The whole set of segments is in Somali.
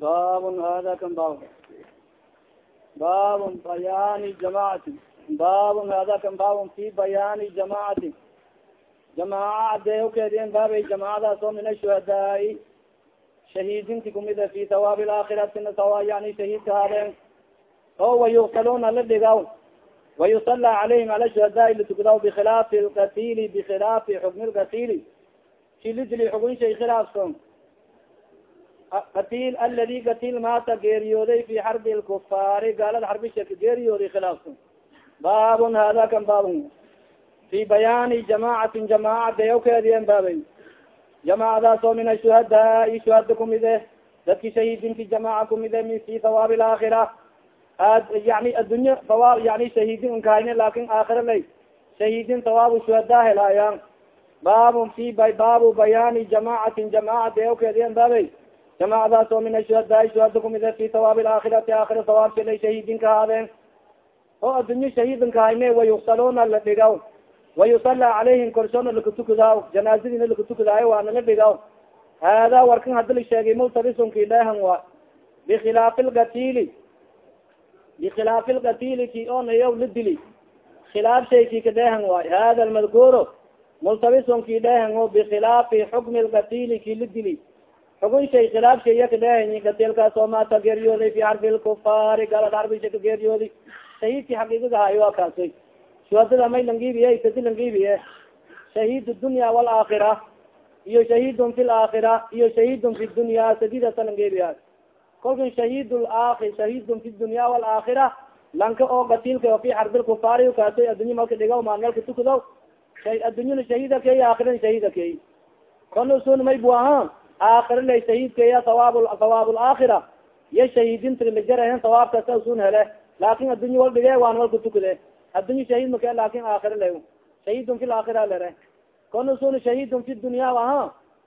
babn hada kan bab babn bayaani jamacati babn hada kan babn fi bayaani jamacati jamaaca adeekeedien baabay jamaacadaas oo min ashuhadaai shahiidinti kumida fi hawaabi laakhiratina sawa yani shahiidka haadeen o wayuktaluna la dhigaw wayusala calayhim ala shuhadaai latukadaw bikhilaafi lkatili bikhilaafi xukmi lkatili kilidili xugun shay khilaafson katil aladi katil maata geeriyooday fi xarbi lkufaari gaalada xarbisha ka geeriyooday khilaafsan baabun hada kan baabun fi bayaani jamaacatin jamaaca dayawkeediyen baabay jamaacadaas oo min ashuhadaai shuhada kumide dadki shahiidinti jamaaca kumide min fi hawaabi laakhira yani addunya hawaab yani shahiidin unkahayne laakin aakhira lay shahiidin hawaabu shuhadaa helaayaan baabun fi baabu bayaani jamaacatin jamaaca dayawkeediyen baabay jamacadaas oo min ashuhadaai shuhada kumide fi hawaabi laakhirati aakhira hawaabka lay shahiidin ka haadeen oo addunyo shahiidin kahayne wayuksaluna la dhigaw wayusala calayhim korsoona lakatukudaaw janaazadiina lakatukudaayo waana la dhigaw hada warkan hadi la sheegay multabisunki dhehan wa bikhilaafi lkatili bikhilaafi lkatili ki onayaw la dili khilaaf shayki ka dhehan waay hada lmadkuro multabisonki dhehan o bikhilaafi xukmi lkatili ki la dili xugun shay khilaaf shaya ka dhehan katilkaas oo maata geeriyooday fi xarbi lkufaari galad xarbisha ka geeriyooday shahiidki xaqiiqada hayo waa kaasay shuhadada may langibiye shahiid dunya walaakira iyo shahiidun fi laakhira iyo shahiidun fi dunya sadidasa langibiya kolkan shahiid laakir shahiidun fi dunya walaakira lanka oo gatilka o fi xarbi lkufaari kaasay addunya malka dhiga maalmalka tukado addunyana shahiida key aakhirana shahiida key kana sun may bu aha aakhira lay shahiidkeya hawaab hawaab laakhira iyo shahiidinta lajarahen hawaabkasa sun hele laakin addunya wal dhige waan walka tukade addunya shahiid maka laakin aakhira le shahiidun fi laakhira lere kana sun shahiidun fi dunya aha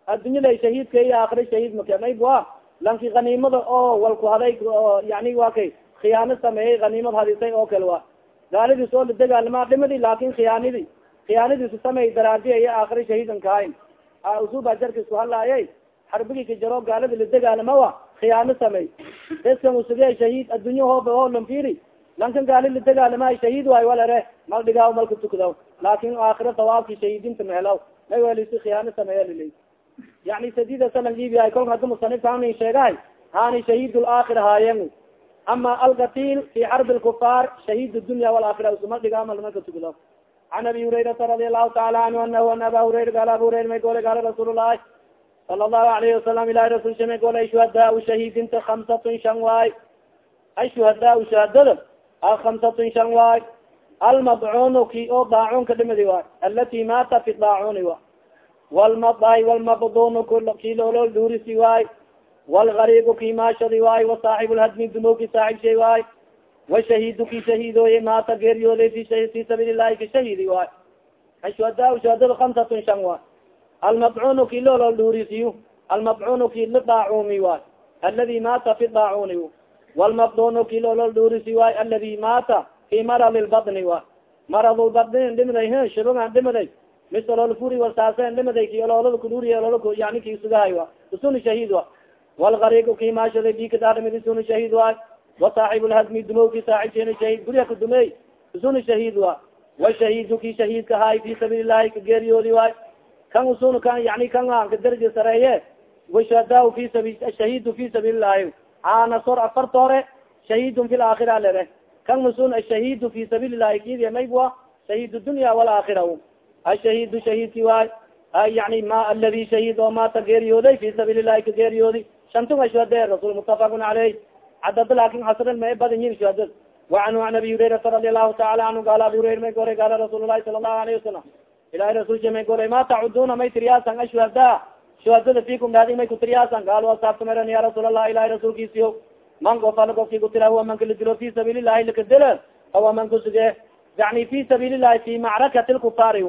addunya lay shahiidkeya aakhira shahiid maka may bua lanki haniimada oo walku haday yani wa kay khiyaano sameeyey haniimad hadisay oo kale wa gaalidis oo ladegaalama dhimadi laakin khiyaanidi khiyaanadiisu samey daraadi aya aakhira shahiidan kahayn usuba jarka isku hadlaayay xarbigi ka jaro gaalada ladegaalama wa khiyaano samey beskan usuge shahiid addunya hooba oo lanfiri lankan gaali ladegaalama shahiid waay walere mal dhigaaw malka tukadaw laakin aakhira sawaabki shahiidinta mahelaw may welisi khiyaano sameeya lili yani sadida salangibiyahay kolka hada musanifka hanin sheegahay hani shahiid laakhira haayeen ama alkatil fi xarbi lkufaar shahiid dunya dhigaa mal malka tukadaw can abi hurayrata radi allahu taala anhu anahu ana aba hurayra gaala abu hurayra may gole gaala rasuul lahi sala allahu alayhi wasalam ilahi rasul sha may gole shuhadaa shahiidinta kamsatun shan waay ay shuhadaa shuhadada a shan waay almadcuunu ki oo daacunka dhimidi waay alati maata fi daacuni wa walmaday walmabdunu ki loolol dhuurisi waay walgaribu ki maashadi waay wasaaxib lhadmi dumowki saaxib shay waay washahiidu ki shahiidooye maata geeriyooday fi sabiili lahi ka shahiidi waay ashuhada shuhadada kamsatun shan waay almadcunu ki loolol dhuurisiyu almadcunu ki la daacumi waay aladi maata fi daacuni walmabdunu ki loolol dhuurisi waay aladi maata fi marad lbadni waay marad lbadni dhimiday shibagan dhimiday misololfuri wasaasen dhimiday ki oloolada kudhuuriy olola yani kisugahay wa. Usuni shahiid wa. Walgarigu ki maashaday bikadaadhimid usuni shahiid waay wasaaxib lhadmi dumowki saaxibshen shahiid guriga ka dumey usuni shahiid wa. Washahiidu ki shahiidka haay fi sabiili lahi ka geeriyoodi waay kan usun kan yani kan ka daraja sareeye washuhada fi sabi shahiidu fi sabiili lahi ana sor afarta shahiidun fi laakhira lere kan usun ashahiidu fi sabiili lahi kidi maybua shahiid dunya walaakira ashahiidu shahiidki waay yani ma aladi shahiid oo maata geeriyooday fi sabiili lahi ka geeriyoodi shantun ashuhade rasul mutafaqun caleyh cadad laakin xasran ma badan yihiin shuhadad wacanhu an abi hurayrata radi allahu taala anhu gaala abi hurayra may goray gaala rasuul lahi sala allahu alayhi wasalam ilahi rasulsha may goray ma tacuduna may tiriyaasan ashuhada shuhadada fikum daadi may kutiriyaasan gaalo asaabta maran ya rasuul allah ilahi rasuulkiisiyo man gofala gofki kutira huwa man kaladilo fi sabiili lahi lakadila awa man kusuge yani fi sabiili lahi fi macrakati lkufaari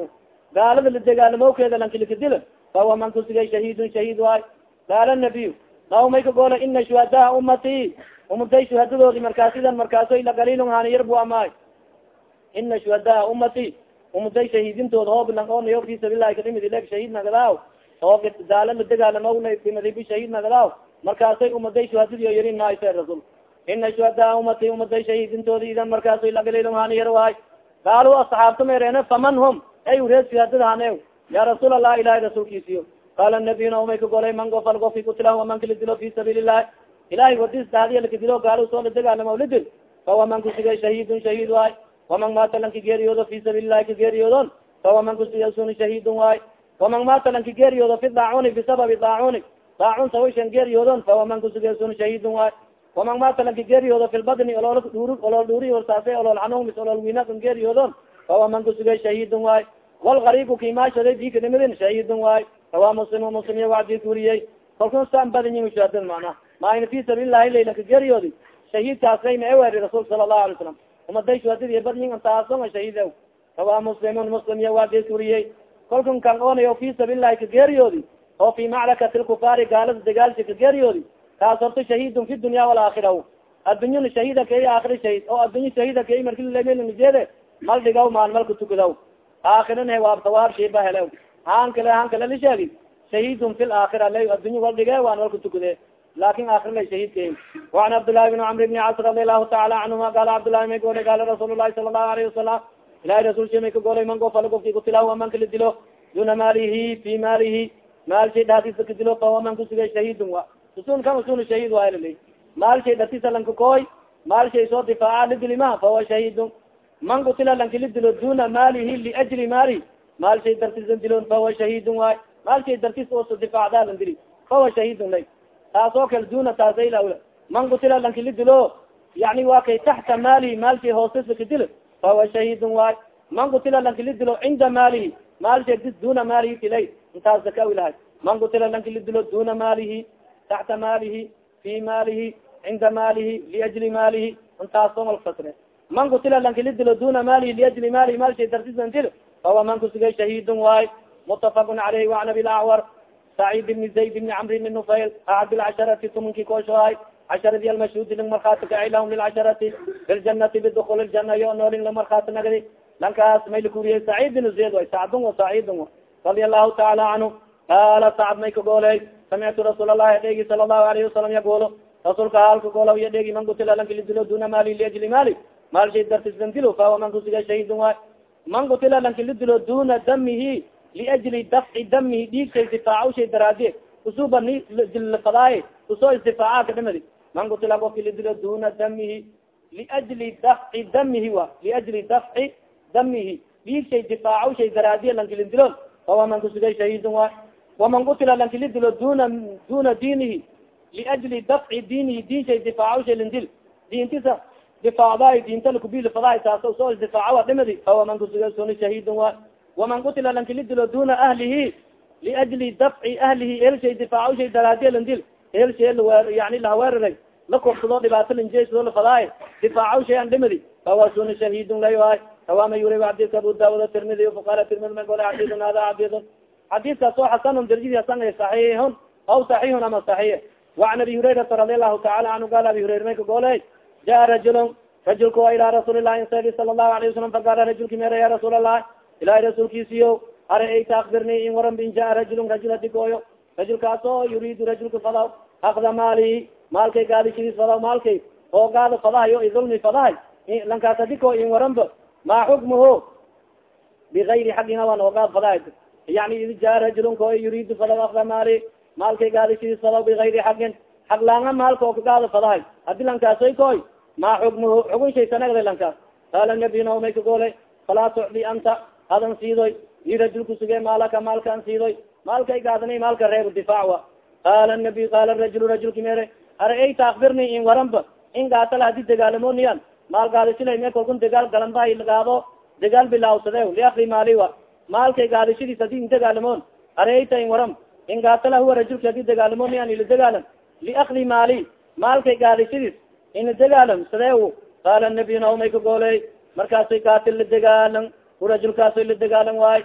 gaalada la degaalamowkeeda lankilikadila fahuwa man kusuge shahiidun shahiid waay. Qaala nabiy naw may ka goola ina shuhadaa umati umaday shuhadadoodi markaasidan markaaso ila galilun hani yar bu amaay ina shuhadaa umati umuday shahiidintooda hoobilan oonayo fi sabilahi kadhimid ileg shahiid nagadaaw oo daala la degaalamo dhimadibi shahiid nagadaaw markaasay umaday shuhadadiyo yari naaysa rasul ina shuhadaa umati umaday shahiidintooda idan markaasay lagalilhani yar waay. Qaalu asxaabta mareene faman hum ay ureed shuhadada hane ya rasuul allah ilahi rasuulkiisiyo qaala nabiyuna umay ka golay man gofal gofi kutilah waman kala dilo fi sabiil ilahi ilahay wadis daadiya lakadilo gaalo soo la degaalamo ladil fawaman kusigay shahiidun shahiid waay. Waman maata lanka geeriyoodo fi sabiil ilahi ka geeriyoodon fawaman kusigay suni shahiidun waay. Waman maata lanka geeriyoodo fi daacuni bisababi daacuni daacun sawishan geeriyoodon fawaman kusigay suni shahiidun waay. Waman maata lanka geeriyoodo fi lbadni olol dhur olol dhuri horsaase olol xanuun mis olol wiinakan geeriyoodon fawaman kusigay shahiidun waay walgaribu kimaashaday dikanimadin shahiidun waay rawa muslim muslim iya wacdii kuriyey kalkun saan badanyi mushaadad macnaha maayna fi sabiililahi laylanka geeriyoodi shahiidkaasayna eweri rasuul sala allahu alay salam umaday shuhadadi badyin taasonga shahiid ew rawa muslimun muslim iya wacdii kuriyey kalkun kan oonayo fi sabiililahi ka geeriyoodi oo fi macrakati lkufaari gaalada dagaalsi ka geeriyoodi kaas horta shahiidun fi dunya walaakira addunyana shahiida kay aakhira shahiid oo addunya shahiida kay markilameelnijeede mal dhigaw maalmalka tukadaw aakhirana waab tawaab shiiba hele haan kale haan kale la sheegi shahidun fi laakhira la addunya wal dhige waan walka tukade laakin aakhira la shahidka waan cabdillaahi bin camr bni cas radi allahu taala canhuma qaala cabdillahi may goolay qaala rasuul lahi sala allahu alayhi wasalam ilahi rasulsha may ka goolay man gofala gofki kutilah aman kala dilo duna maalihi fi maalihi maal shay dhaatisa ka dilo fahuwa man kusigay shahidun wa. Usun kan usun shahid waa lali maal shay dhatisa lanka kooy maal shay soo difaaca lidilima fahuwa shahidun man kutila lankili dilo duna maalihi liajli maali maal shay dartisan dilon fahuwa shahidun waay maal shay dartis ooso difaacdaa lan dili fahuwa shahidun lay taas oo kale duna taasayla man kutila lankili dilo yani waa kay taxta maalihi maal shay hoosesa ka dilo fahuwa shahidun waay man kutila lankili dilo cinda maalihi maal shay dis duna maalihi tilay intaas zaka ilahay man kutila lankili dilo duna maalihi taxta maalihi fi maalihi cinda maalihi liajli maalihi intaas oo man kutila lankili dilo duna maalihi liajli maalihi maal shay dartisan dilo fahuwa man kusigay shahidun waay mutafaqun caleyhi waan abi lacwar sacid bni zayd bni camr bni nufayl acad lcasharati tumanki kooshohay casharadi almashhuudi ling markhaati kaci lahum lilcasharati biljanati bidukul ljana yo nooling lang markhaati nagdi lankaas may lakuriyey sacid bn zayd way sacdun wa sacidun radia allahu taala canhu qaala sacd may kagooley samictu rasuul allahi adheegi sala allahu alayhi wasalam yaguolo rasuulka haalka goolaw iyo dheegi man kutila lankili dilo duna maali liajli maali maal shay dartislan dilo fahuwa man kusiga shahidun waay man kutila lankili dilo duna damihi liajli dafci damihi difaaca shay daraadiye usuba ni dilfadaay u soo isdifaaca ka dhimadi man kutila kofkili dilo duna damihi liajli dafci damihi wa liajli dafci damihi dhiigshay difaaca shay daraadiye lankili dilo fahuwa man kusigay shahidun waay waman kutila lankili dilo duna duna diinihi liajli dafci diinihi diin shay difaaca shay lindil diintisa difaacdaay diinta lakubilfadaay taas soo isdifaaca wa dhimadi fahuwa man kusigay suni shahidun waay waman kutila lankili dilo duna ahlihi liajli dafci ahlihi elshay difaaca shay daraadiye landil elshay yani lahaweeraray la korsado dhibaato linjeso lafadaay difaaca shay an dhimadi fahuwa suni shahidun laywaay awama yuri xadidka abu daawud tirmidi fuqara tirmidi ma gole xadidun hada xadidun xadidkaas oo xasanun darjidi hasan saxiixun aw saxiixun ama saxiix وan abi hurayrata radi allahu taala canhu gal abi hurayra may ka jaa rajulun rajulka wa ilaa rasuuli lahi sali sala allahu alayه wasalam faqala rajulki mere ya rasuul allah ilahi rasuulkiisiyo ara-ayta akbirni in waran bin jaa rajulun rajul hadigooyo rajulkaas oo yuriidu rajulka fadaw akda maalihi maalkay gaadishadiis fadaw maalkay oo gaado fadahay o idulmi fadahay lankaas hadiko in waranba ma xukmuhu bigayri xagina waan oogaad fadahay yani id jaa rajulun ko yuriidu fadaw akda maali maalkay gaadishadiis fadaw bigayri xagin xag laanga maalka oo kagaado fadahay haddii lankaasoy koy ma xukmuhu xugun shay sanagda lankaas qaala nabiyna may kagoolay falaa tucdi anta adan siidoy i rajulku suge maalaka maalka an siidoy maalkay gaadana maalka reeb difaac wa qaala nabiy qaala rajul rajulki mere ara-ayta akbirni in waranba in gaatala haddii dagaalamoniyan maal gaadishila me kalkun dagaal galanbahay gaado dagaal bilaawsade liakri maali wa maalkay gaadishadiis haddii in dagaalamoon ara-ayta in waran in gaatala huwa rajulki haddii dagaalamoniyan ila dagaalam liakli maali maalkay gaadishadiis ina dagaalam sadee qaala nabiy ka gooley markaasay kaatil la dagaalan urajulkaasoy la dagaalan waay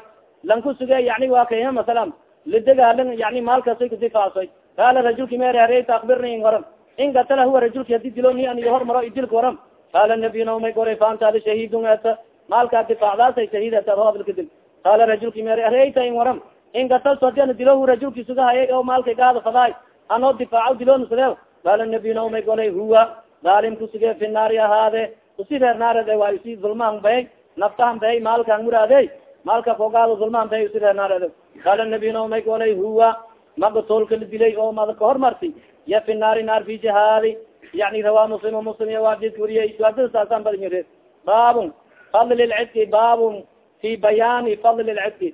lan ku suge yani waa kay masalan la dagaalan yani maalkaasoy kudifaacsoy qaala rajulki mere areyta akbirni in waran in gatala huwa rajulki haddii dilo ni an iyo hormaro idilka waran qaala nabiy naomay golay faantaada shahidun eta maalkaa difaacdaasay shahiidata hoablka dil qaala rajulki mer areyta in waram in gataltu hadi ana dilohu rajulki suga hayay oo maalkay gaada fadaay anoo difaaco diloon sudee qaala nabiy naomay golay huwa daalimku suge fi naari ahaade usi reer naarede waa usi zulmahan bay naftahan bay maalkan muraadey maalka kogaado zulmahan bay usi reer naarede qaala nabiy naomay golay huwa magatolka la dilay oo mada kahormarti ya fi naari naar fi jihaadi yani rawaa muslim muslim iyo waadidka wariyay waadada saasaan badan yire baabun fadli lcidki baabun fi bayaani fadli lcidki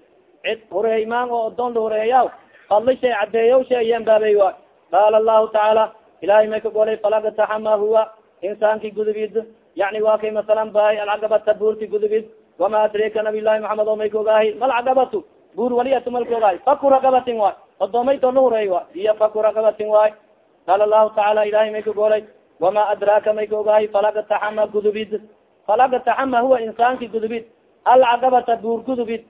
cid hureymaan oo odoon la hureeya fadli shay cadeeyo sheeyan baabay wa qaala allahu tacaala ilahay may ka golay falagtaxama huwa insaanki gudubid. Yani waa kay masalan bahay alcagabata buurti gudubid. Wama adrika nabiy llahi maxamed oo may ka ogaahi? Malcagabatu buur waliyatu mal ka ogaahi. Faku ragabatin waay. Odoomaytoo la hureey waay. Iyo faku ragabatin waay. Qaala lahu tacaala ilahay may ka golay wama adraaka may ka ogaahi? Falagtaxama gudubid. Falagtaxama huwa insaanki gudubid. Alcagabata buur gudubid.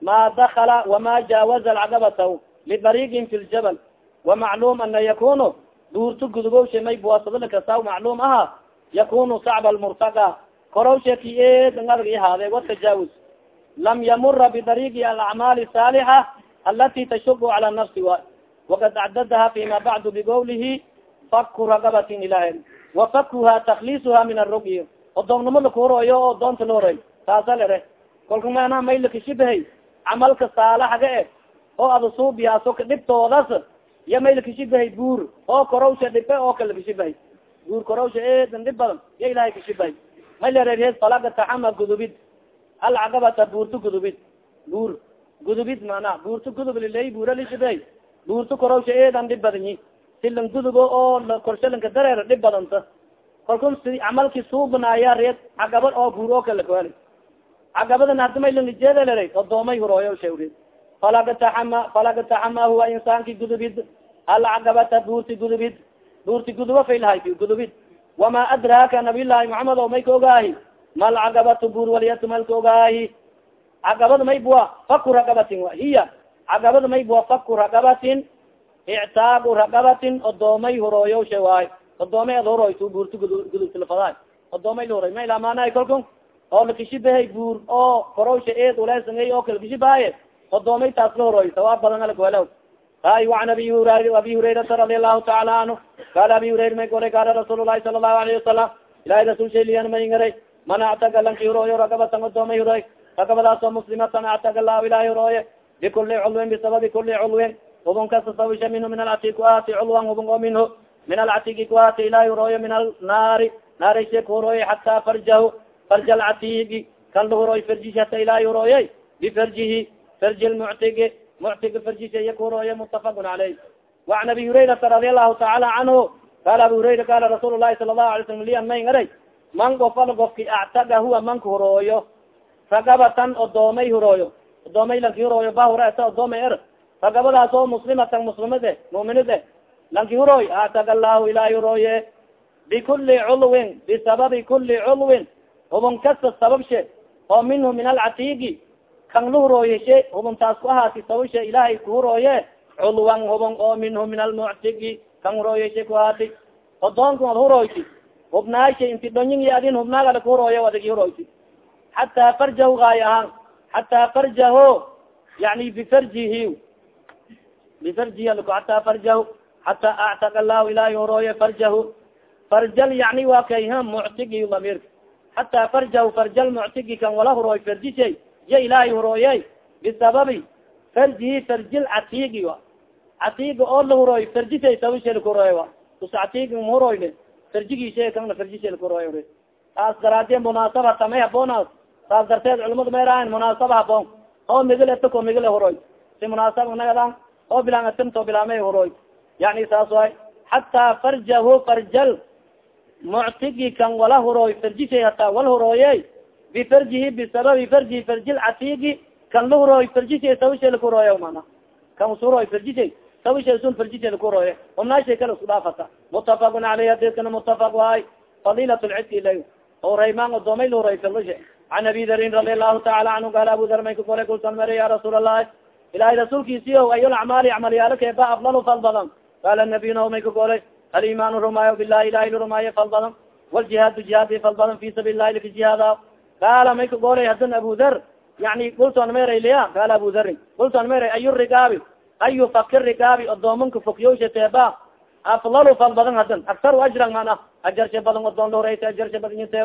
Ma dakala wama jaawaza alcagabata lidariigin fi ljabal wamacluum ana yakunu buurto gudubowshe may buwasadala kasa macluum aha yakunu sacba lmurtaqa korowshe ki eedan adag ihaade watajaawuz lam yamura bidariigi alacmaali saalixa alati tashubu cala nafsi wa wakad acdadaha fima bacdu bigowlihi faku ragabatin ilaah wafakuha taklisuha min arugyi odoomnimo lakuhoroyo oo doonta la horay taasa lere kolka mana may lakashibahay camalka saalaxga e oo ada suubiyaaso ka dhibtoodas iyo may lakashibahay buur. Oo korowsha dhibe oo kala kashibahay buur korowsha eedan dhib badan ya ilahay kashibahay may lareerheed falaga taxama gudubid. Alcagabata buurto gudubid. Buur. Gudubid mana buurto gudub liley buura buurto korowsha eedan dhib badan silan gudubo oo korshalanka dareer dhib badanta kalkun si camalki suubanaaya reed cagabad oo buur oo kala kawali cagabadan hadi may lanjeedalera odoomay hurooyo shawreed. Falagtaxama falagtaxama huwa insaanki gudubid alcagabata buurti gudubid buurti gudubo faylahay gudubid wama adraaka nabiyllaahi muxamed o may ka ogaahi mal cagabatu buur waliyatu mal ka ogaahi cagabada may bua faku ragabatin hiya cagabada may bua faku ragabatin ictaagu ragabatin odoomay hurooyo sha waay odoomay ad horoytu buurti gudubtilafadaay odoomay la horoy ma ilamaanahay kalkun oo lakishibahay buur oo korowsha eed uleesangay oo kala kishibaaye odoomay taas la horoy sawaab badan alagwelaw ay waan abi hurr abi hurayrata radi allahu taala anhu qaala abi hurayra may golay qaala rasuul lahi sala allahu alayhi wasalam ilahay rasul shaliyan may ngaray man actaga lanki hurooyo ragabatan odoomay huroy ragabadaas oo muslimatan actaga lahu ilahay hurooye bikuli culwin bisababi kuli culwin hubun kasta sawisha minhu min alcati kuati culwan hubun oo minhu min alcatigi kuati ilahay hurooyo min alnaari naarayse ku hurooye xata farjahu farj alcatigi kan lahurooy farjishi hata ilahay hurooye bifarjihi farji lmuctigi muctiga farjisha iya kuhurooye mutafaqun caleyh waan abi hurayrata radi allahu tacaala canhu qaala abu hurayra qaala rasuul lahi sala allahu alay slam lian may ngaray man gofal gofki actaga huwa manka hurooyo ragabatan odoomay hurooyo odoomay lanki hurooyo ba hurata odoomay er ragabadaas oo muslimatan muslimade muminide lanki hurooy actaga allahu ilahay hurooye bikuli culwin bisababi kuli culwin hubun kasta sababshe oo minhu min alcatigi kan la hurooyeshe hubuntaas ku ahaati sababshe ilaahay kuhurooye culwan hubun oo minhu min almuctigi kan hurooyeshe ku ahaati odoonka ad huroyti hubnaasha inti dhonyin iyo adin hubnaagada kuhurooye adigi huroyti xataa farjahu gaay ahaan xataa farjaho yani bifarjihi bifarjihi alko xataa farjahu xataa actaqa allahu ilaahay hurooye farjahu. Farjal yani waa kay muctigi damirka xataa farjahu farjal muctigi kan wala hurooy farjishay ya ilaahay hurooye bisababi farjihi farjil catigi a catiga oo la hurooy farjishay sababshe lakuhurooy a us catigi mahuroyne farjigiishe kana farjishe lakuhurooy taas daraadiye munaasaba tamay haboona saas darteed culamadu mayraahan munaasaba haboon oo migil etako migile huroy si munaasaba nagadan oo bilaan atimto bilaamay huroy yani saas way xataa farjahu farjal muctigi kan wala hurooy farjishay hataa wal hurooye bifarjihi bisababi farjihi farjil catigi kan la hurooy farjishay sawishay lakuhurooye mana kan usurooy farjishay sawishay sun farjishay lakuhurooye umnaashay kale isku dhaafata mutafaqun caleyh hadidkana mutafaq waay fadilat lcidki ilay oo raymaan odoomay lahuroy filisha can abi darin radi allahu taala canhu gaala abu dar may ka golay kulsan mare ya rasuul allahi ilahay rasuulkiisiyo ayol acmaali camaliyaalakeba aflalu fal badan qaala nabiy nao may ka golay alimaanu rumaayo bilahi ilahi la rumaayo fal badan waljihaadu jihaadi fal badan fi sabil lahi laka jihaada qaala may kagoolay hadan abu dar yani kulton merayliya qaala abu darin kulton meray ayu rigaabi ayu fakir rigaabi odoomanka fokyowsha teeba aflalu fal badan hadan aktaru ajran mana ajarsha badan odoon loreyta ajarsha badanyinte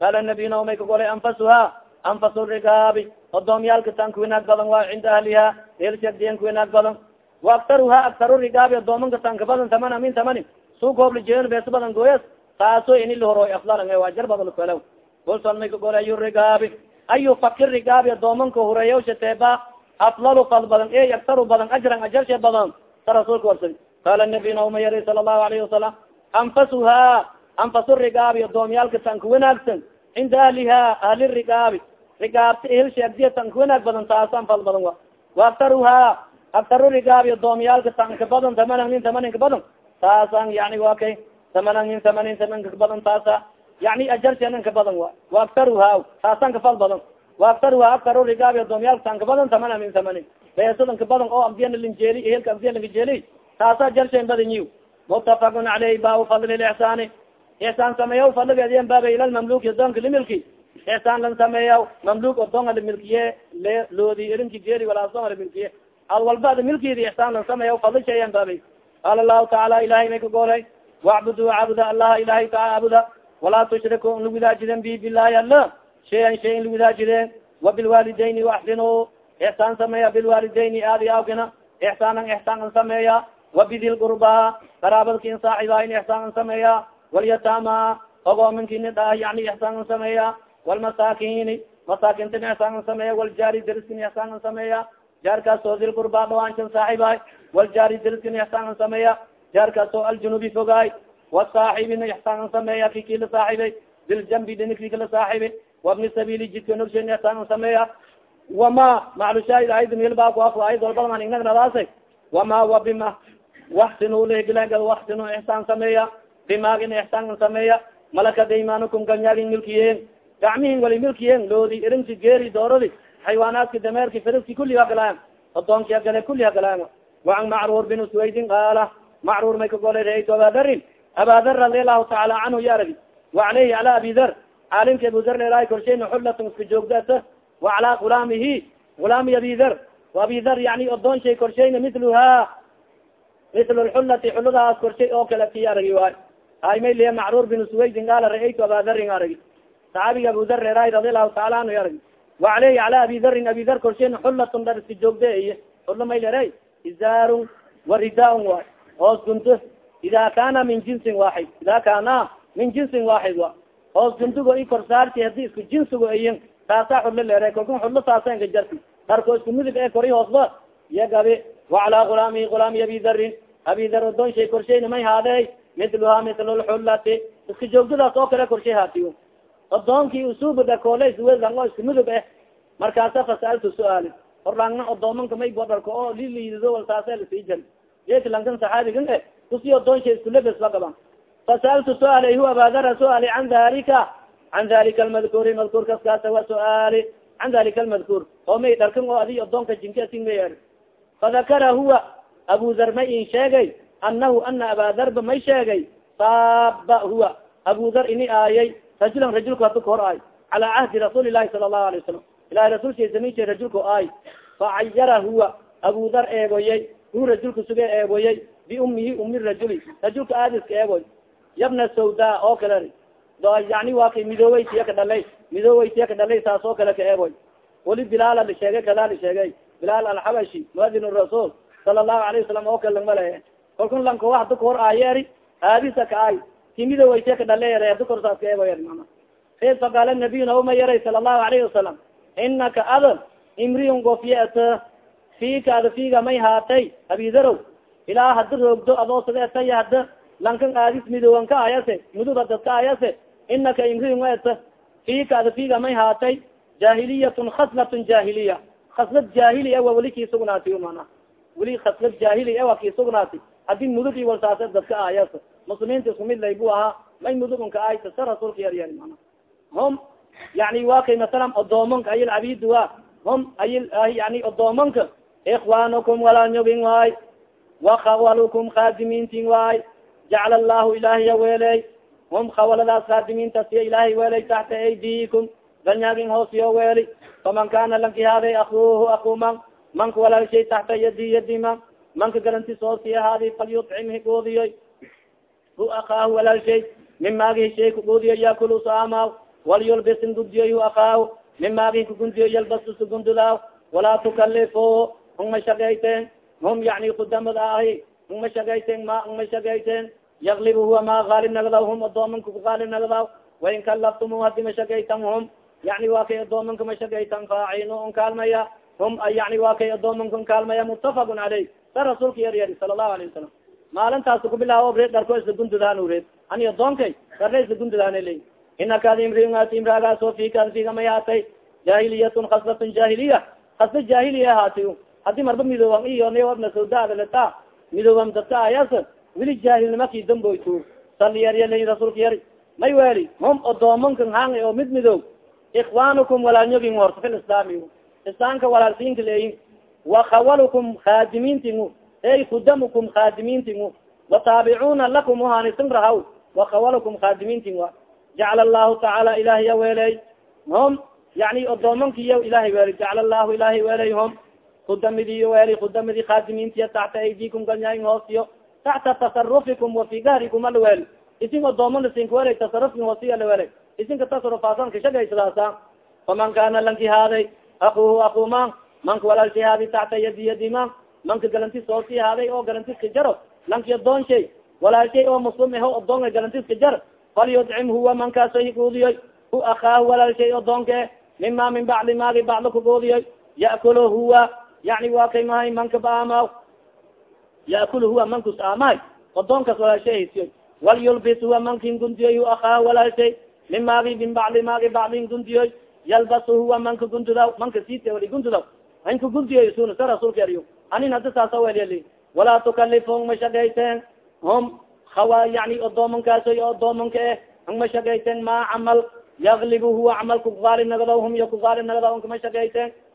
qaala nabiyna may kagolay anfasuha anfasu rigaabi odoomyaalka tan kuwinaag badan waa cinda ahliha elsadiyan kuwinaag badan wa aktaruha aktaru rigaabi odoomanka tanka badan tamana min tamani suukooble jeen beeso badan gooyas taaso ini lahoroy aflalan waa jar badan lakelo kulton may kagolay ayu rigaabi. Ayu fakir rigaabi odoomanka hureeyawsha teeba. Aflalu fal badan e aktaru badan ajran ajarsha badan. Sa rasuulka warsa qala nabi nauma yari sala allahu alayhi wasalam anfasuha anfasu rigaabi adoomyaalka tan ku wanaagsan. Cinda ahliha ahli rigaabi. Rigaabta ehelsha agdiya tan ku wanaag badan taasan fal badan wa. Wa aktaruha aktaru rigaabi adoomyaalka tanka badan tamanan nin tamaninka badan. Taasan yani wa kay tamanan nin tamanin tamanka badan taasa yani ajarsha ninka badan wa wa aktaruha taasan ka fal badan. Wa aktaruha aktaru rigaabi adoomyaalka tanka badan tamana min tamanin beesadanka badan oo amdiyana linjeeli ehelka amdiya linkajeeli taasa jarshan badanyi mutafakun aleyh baa fadli lixsaani ixsaan sameeya fadligeediyan baaba ila mamluki adoonka limilki ixsaan lan sameeya mamluk odoonga lamilkiye loodi irinki geeri walaasonga lamilkiye al walba ada milkidi ixsaan lan sameeya fadli shayan baabay qaala lahu tacaala ilahay may ka goolay wacbudu cabuda allaha ilahay taa cabuda walaa tushriku n lawidaajiden bi bilahi alla shayan shay in lawidaajideen wabilwaalidayni waxsinu ixsaan sameeya bilwaalidayni aadi awkina ixsaanan ixsaan an sameeya wabidi lqurba qaraabadkin saaxiba in ixsaan an sameeya walyatama ogoominkini dha yani ixsaan an sameeya walmasakini masaakintin ixsaan an sameeya waljaari dariskin ixsaan an sameeya jaarkaas oo dilqurba dhawaankan saaxibaay waljaari dariskin ixsaan an sameeya jaarkaas aljunubi fogaay wasaaxibina ixsaan an sameeya kiki la saaxibay biljambi dinikiki la saaxibi wabni sabili jidka nogshen ixsaan an sameeya wama maclushaahid ayd milbaa ku afo ayd walbada man inagnadaasay wama wa bima waxsinu lehgilagad waxsinu ixsaan sameeya bimaagin ixsaan sameeya malakad imanukum ganyagin milkiyeen gacmihin wali milkiyeen loodi irinki geeri dooradi xaywaanaadki dameerki firiski kulli hagalayan odoonki hagale kulli hagalayan waan macruur bin swaydin qaala macruur may kagolay raaytu abadarin abadar radi allahu taala canhu ya aragi wa caleyhi ala abi dar abu dar leeraay korshayn xullatun iska joogdata wa calaa gulaamihi gulaami abi dar abi dar yani odoon shay korshayna miluha mil lxulati xuladaas korshay oo kale ti aragi waay ay may liya macruur bin suwaydin qaala ra'aytu abadarin aragi saxaabiga abu dar reeraay radi allahu taala anhu aragi wa caleyhi cala abi darin abi dar korshayn xulatun dhar iska joogde iy xulo may lera izaarun wa ridaaun waay hoos gunto ida kana min jinsin waaxid ida kana min jinsin waaxid wa hoos guntugo i korsaarti haddii isku jinsigo iyin taasa xulo leera kalkun xulo taasa inka jarti darko isku midig ee kori hoosba iya gabi wacalaa gulaami gulaami abi darin abi dar odon shay korshayna may haadey midluha mitl lxulati iska joogdadaas oo kale korshay haatiyo odoonkii usuba dhakoole iswelang oo isku midug eh markaasa fasaltu su'aali horlaangna odoomanka may bo dharko oo liliido taasa la sii jar yekilankan saxaabigan eh kusi odoon shay iskulebes ba gaban fasaltu su'aali hu abadara su'aali can dalika can dalika almadkuuri madkuurkas kaasa wa su'aali. Can dalika almadkuur. Oo may dharkan oo adi odoonka jinkasin may fadakara huwa abu dar may in sheegay anahu ana abadarba may sheegay. Saaba huwa. Abu dar ini aayay rajulan rajulka hadu kahor aay calaa cahdi rasuuli lahi sala allahu alayه wasalam ilahi rasulka saminshe rajulka aay facayara huwa. Abu dar eegoyay hu rajulka suge eegoyay biumihi umi rajuli rajulka aadiska eegoy yabna sawda oo kale yani waa kay midooweytiya ka dhalay midooweytiya ka dhalay saas oo kale ka eegoy wali bilaal la sheegay kada la sheegay bilaal alxabashi muadin rasuul sala allahu alayه wasalam oo kale langmale kalkun lanko wa hadu kahor aayeeri aadisa ka ay timida wayse ka dhaleer hadu korsaas ka eegoyer mana id faqaala nabiy nauma yaray sala allahu alayhi wasalam inaka ada imriun gofyata fika ada figa may haatay abidarow ilaa hada roogdo adoo sada etaya hada lankan aadis midowan ka ayase mududa dadka ayase inaka imriun eta fika ada figa may haatay jahiliyatun khaslatun jahiliya khaslad jahili e wa weli kii sugnaati mana weli khaslad jahili e wa kii sugnaati haddii mudug i walsaase dadka ayas muslimiinta isku mid lay bu ahaa may mudugunka ay sa rasuulka yaryar mana hum yani wa kay masalan odoomanka ayil cabidu wa hum ayil yani odoomanka ikwanukum walanyogin waay wakhawalukum khadimintin waay jacala allahu ilahiya weeley hum khawaladaas khadimiintas iya ilahay weeley taxta aydiikum galnyaagin hoosiyo weeli faman kana lanki haaday akuhu aku man manka walaalshay taxta yadi yadi man manka garantis hoosi ahaadi falyuطcim higuudiyoy hu akaahu walaalshay min maagi shay kuguudiyo yakulu saama walyulbisin gudiyoy hu akaahu min maagi kugundiyo yalbasu sugundudaaw walaa tukalifo huma shagayteen hum yani kudamada ahi huma shagayteen ma huma shagayteen yaglib huwa ma gaalib nagdaw hum adoomanka kugaalib nagdaw wain kalaftum hadi mashagaytan hum yani waa kay adoomanka mashagaytan faacino on kaalmaya hum yani waa kay adoomanka on kaalmaya mutafaqun caleyh sa rasuulka yar yari sala allahu alayه wasalam maalintaas kubilaawo reed dharko isla gundudaan reed ani adoonkay darna isla gundudaan ley inaka imriati imraagaasoo fika figa may haatay jahiliyatun khaslatun jahiliya hasla jahiliya haati haddii marba midooban iyo na sawdaadaleta midooban dadka ayas wili jaahilnimaki damboytu sali yaryalay rasuulka yari may weli hum odoomankan hang oo mid midoob ikwanukum walaalnyogin horta fil islaami islaamka walaalsiinka leeyin wakhawalukum khadimiintingu ey kudamukum khadimiintingu wataabicuna lakum uhanisin rahaw wakhawalukum khadimiinting wa jacala allahu tacaala ilahiya weeley hum yani odoomankiya ilahay weli jacala allahu ilahay weley hum kudamidi weli kudamidi khadimiintiya taxta aydikum ganyain hoosiyo taxta tasarufikum wafi gahrikum alawel isin odooman isinka wele tasarufkin hoosiyo alawele isinka tasarufaasan kashagaysadaasa faman kana lanki haaday akuhu aku man manka walaalshay haadi taxta yadi yadi man manka galantis hoosi haaday oo galantiska jaro lanki adoon shay walaalshay oo muslim aho odoonka galantiska jar falyudcim huwa mankaaso higuudiyoy hu akaahu walaalshay odoonke mima min bacdi maagi bacdo kuguudiyoy ya'kulu huwa yani waa kay mahay manka baama yakul huwa mankus amahay odoonkas walaalshay hisiyoy walyulbis huwa mankin gundiyoy hu akaahu walaalshay min maagi min bacdi maagi bacdin gundiyoy. Yalbas huwa manka gundudaw. Manka siita wali gundudaw. Inka gundiyoy suna sa rasuulka eriyo anin hadi saasa weliyali walaa tukalifhum mashagayteen hum hawa yani odoomankaasoy odoomanka eh ang mashagayteen ma camal. Yaglib huwa camal kugaalib nagdaw hum iyo kugaalib nagdaw an kama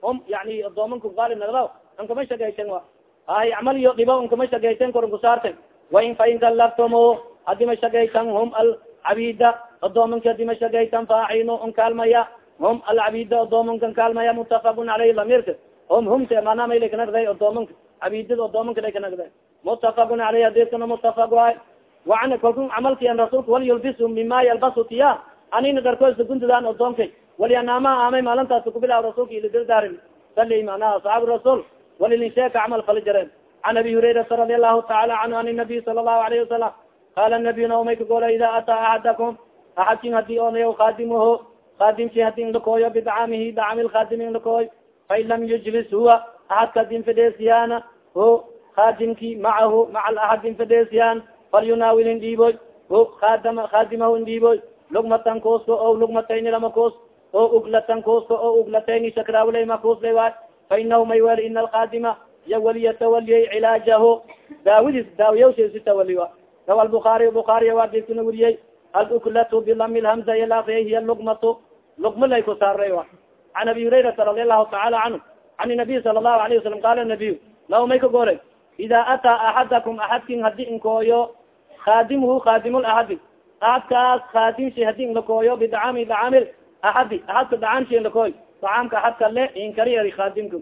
hum yani odooman kugaalib nagdaw an kama shagayteen wa. Ahay camal iyo dhibo an kama shagayteen koran kusaarten wain fain kalaftumo hadi mashagaytan hum alcabida odoomanka hadi mashagaytan faacino on kaalmaya. Hum alcabida odoomankan kaalmaya mutafaqun caleyh lamirka. Hum humte mana may lakanagday odoomanka cabidada odoomanka lay kanagday mutafaqun caleyh hadiskana mutafaq waay waan kalku camalki an rasuulka wal yulbisu mima yalbasu tiya anina darkosa gundudaan odoonkay walianaamaha amay maalintaas kubilaa rasuulka ilidardaarin sali manaha asxaabu rasuul walilinsheeka camal fali jareen can abi hurayrata radi allahu taala canhu an nabiy sala allahu alayhi wasalam qaala nabiy naomay kagola ida ataa axadakum axadkin haddii onayo khadimaho khadimki hadin lakooyo bidacamihi dacami lkhadimin lakooy fain lam yujlis huwa axadka hadin fedheesiyaan ho khadimki macahu maca alaxadin fedheesiyaan falyunaawilin dhiiboy ho adama khadimahu in dhiiboy lugmatan koosko o lugmatayni lama koos o uglatan koosko o uglatayni shakraawleyma koosle waay fa inahu may weli ina alkhadima ya wali yatawaliyay cilaajaho daawidis daawiyawshasi tawaliya rawa buaariy buaariya waadisuna weriyey aluklatu bilami lhamza yalaafiyay hiya lugmatu lugma lay ku saaray a can abi hurayrata radi allahu taala canhu can nabiy sala allahu alayh wasalam qaala nabiy law may ka goolay ida ataa axadakum axadkin hadi inkooyo khadimhu khadim laxadi aadkaas khadimshi hadi inlakooyo bidacami dacamil axadi axadka dacamshi inlakooy dacamka axadka le inkari khadimka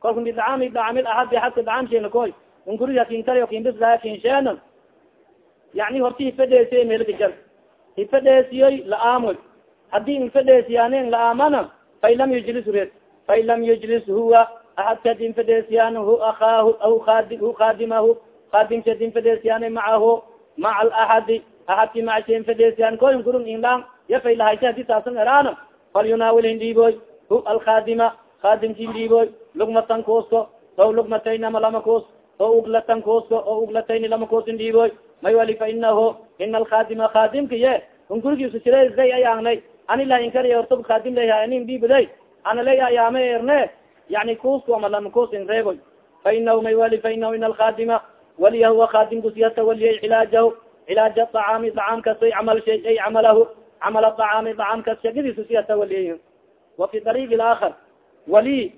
kolka bidacami dacamil axadi axadka dacamshi inlakooy inkuri kinkari kinbisla kinsheen yani horti hifadheesiy melka jar hifadheesiyoy la'aamoy haddii infadheesiyaanin la'aamana fain lam yujlis red fain lam yujlis huwa axadka hadi hu akaahu aw ad hu khadimahu khadimsi hadi infadheesiyaana macahu maca alaxadi axadki macashe infadheesiyaan koyin kurun inlaan yafaylahaysha hadi taasan eraana falyunaawil hindhiiboy hu alkhadima khadimki hindhiiboy lugmatan koosko aw lugmatayn ama lama koos o uglatan koosko o uglatayni lama koos hindhiiboy may wali fa inahu ina alkhadima khadimka ye un gurigiisa sireday ayaangnay anila inkari ortob khadim leha anin bibaday ana lay ayaama erne yani kuusko ama lama kuus inreeboy fa inahu may wali fa inahu ina alkhadima waliya huwa khadimkus yatawaliyay cilaajahu cilaaja acaami acaamkasay camal shay ay camalahu camal acaami acaamkas shagadiisu si atawaliyay wa fi ariiq laakar wali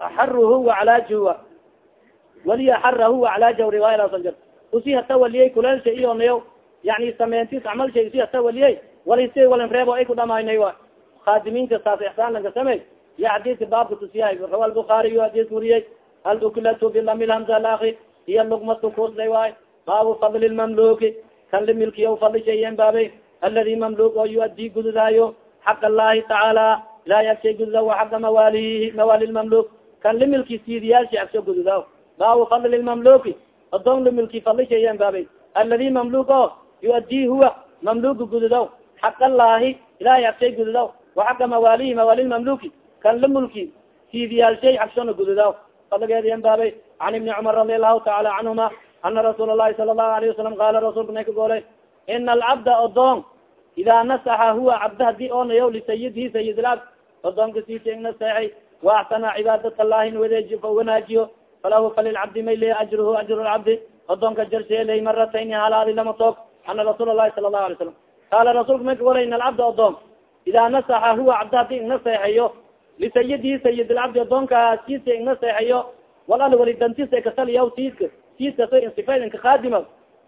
axaruhu wacalaajuwa wali axara huwa calaajahu riwaayadaasajir usi hatawaliyay kuleelsha iyo nayo yani sameyntis camal shay usi hatawaliyay walise walin reebo ay ku dhamaynay wa khaadimiinta saas ixsaan lanka samey ya xadiiska baabka tusiyahay rawa lbukaariy hadiiska wariyey aluklatu bilami lhamza alaki hiya lugmatu kusday waay baabu fadli lmamluki kan li milkiya fadli shayen baabay aladi mamluk oo yuadii gududaayo xaq allahi tacaala ilahay agshay gududa wa xaqa mawalihi mawali lmamluk kan limilki siidiyaalshi agsho gududaa baabu fadli lmamluki odoon limilki fadli shayen baabay aladi mamluk o yuadii huwa mamluka gududaw xaq allahi ilahay agshay gududaw wa xaqa mawalihi mawali lmamluki kan limulki siidiyaalshay agshona gududaw fadligeediyan baabay can ibni cumar radi allahu taala canhuma ana rasuul lahi sala lahu alayه wasalam qaala rasulka may ka goolay ina alcabda odoon idaa nasaxa huwa cabda haddii oonayo lisayidihi sayid lcabd odoonka siising naseexay wa axsana cibaadat allahi nwadeeji wanaajiyo falahu falilcabdi may leya ajruhu ajru lcabdi odoonka jarsheeley maratayni halaadi lama toog ana rasuul lahi sala lahu alay salam qaala rasulka may ka golay in alcabda odoon idaa nasaxa huwa cabda haddii ing naseexayo lisayidihi sayid lcabdi odoonka siisa ing naseexayo walal wali dantisa kasaliyaw siiska siiskaso insifadinka khaadima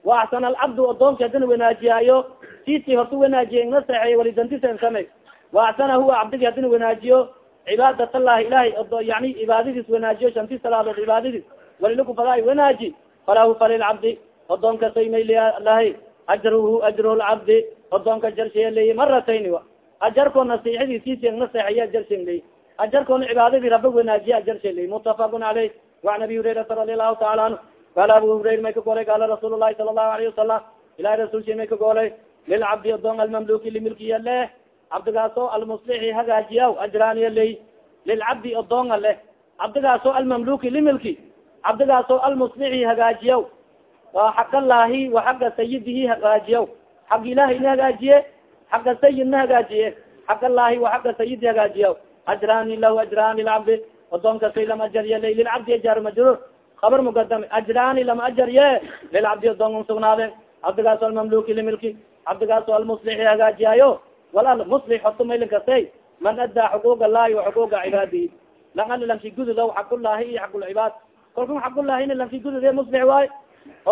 wa axsana alcabdu odoonka hadina wanaajiyayo siisi horta wanaajiya ing naseexayo wali dantisa in samey wa axsana huwa cabdigi hadina wanaajiyo. Cibaadat allahi ilahay yani cibaadadiis wanaajiyo shanti salaadood cibaadadiis. Walilakufadaay wanaaji. Falahu falilcabdi odoonka saymaylahi ajruhu ajruhu lcabdi odoonka jarsheeley maratayn wa. Ajarko nasiixadiisiisi ing naseexaya jarsheley ajarkoona cibaadadii raba wanaajiya ajarsheley mutafaqun caleyh waan abi hurairata radi allahu taala anhu qaala abu hurayra may ka golay qaala rasuul lahi sala allahu alayhi wasalam ilahi rasulki may ka golay lilcabdi adoon almamluki limilkiya leh cabdigaaso almuslixi hagaajiyaw ajraaniya ley lilcabdi adoonga leh cabdigaaso almamluki limilki cabdigaaso almuslixi hagaajiyaw waa xaq allahi wa xaga sayidihi hagaajiyaw xag ilahi na hagaajiye xaga sayid na hagaajiye xaq allahi wa xaga sayidi hagaajiyaw ajraani lahu ajraani lcabdi odoonka say lama ajar ye ley lilcabdi ajar majruur habar mugadam ajraani lama ajar ye lilcabdi odoon sugnaade cabdigaaso almamluki limilki cabdigaaso almuslixi hagaajiyaayo walal muslix horta maylinkasay man adaa xuquuq allahi wa xuquuqa cibaadihi lang lanki gududaw xaqullahi iyo xaqulcibaad kalkun xaqulahina lanki gudude muslix waay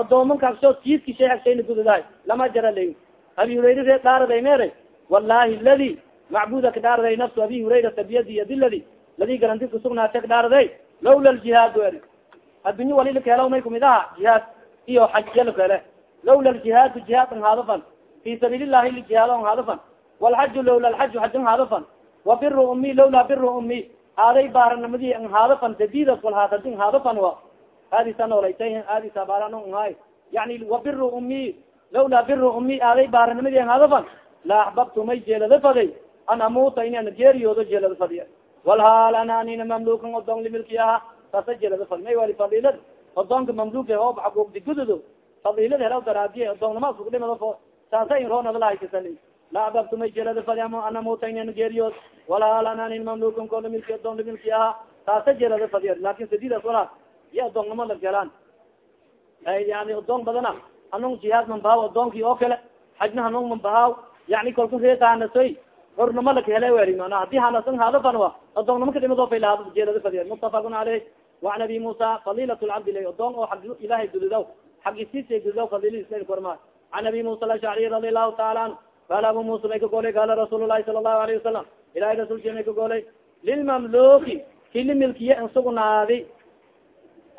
odoomankaagso siidki shay hagshayna gududahay lama jara lay abi hurayra ree dhaaraday meeray wallahi ladi macbuda ka dhaaraday nafsu abi hurayrata biyadi yadi ladi ladi garanti kusugnaate ka dhaaraday lawla ljihaad eri addunye wali lakehela may kumid aha jihaad iyo xajya lakele lawla ljihaadu jihaad an haadafan fi sabiil illahi lijihaad an haadafan walxaju lawla alxaju xajan haadafan wa biru umi lawla biru umi aaday baaranimadi an haadafan dadidas wal haadadin haadafan wa. Aadisa noolaytay baaran hay yani wa biru umi lawla biru umi aaday baaranimadi an haadafan la axbabtu may jeelada faday. An amuuta in ana geeriyoodo jeelada fadiya walhaal ana anina mamlukan odoon limilki aha saasa jeelada fadi may wali fadilad odoonka mamluka hoob xaquuqdi gududo fadilad helaw daraadiye odoonnama sugdhimado fo saasa in roonadalahakasali la axbabtu may jeelada fadi ama an amuuta in ana geeriyood walhaal ana anin mamlukan ko limilki odoon limilki aha saasa jeelada fadiya laakin sadidas wala iyo odoonnama la galaan. Yani odoon badana hanung jihaad manbahaw odoonkii oo kale xajna hanung manbahaw yani kalku reetaanasoy hornama lakahele weri mana haddii hanasan haadafan wa odoonnama kadhimado faylahaad jeelada fadiya mutafaqun caleyh waan abi musa fadilat lcabdi la odoon oo ilahay gududaw. Xagisiisa gududaw fadiladiisa korma can abi musa alashacriy radi allahu taala anhu qaala abu musa may ka golay qaala rasuul lahi sala allahu alayhi wasalam ilahay rasulki may ka golay lilmamluki kili milkiye in sugnaadi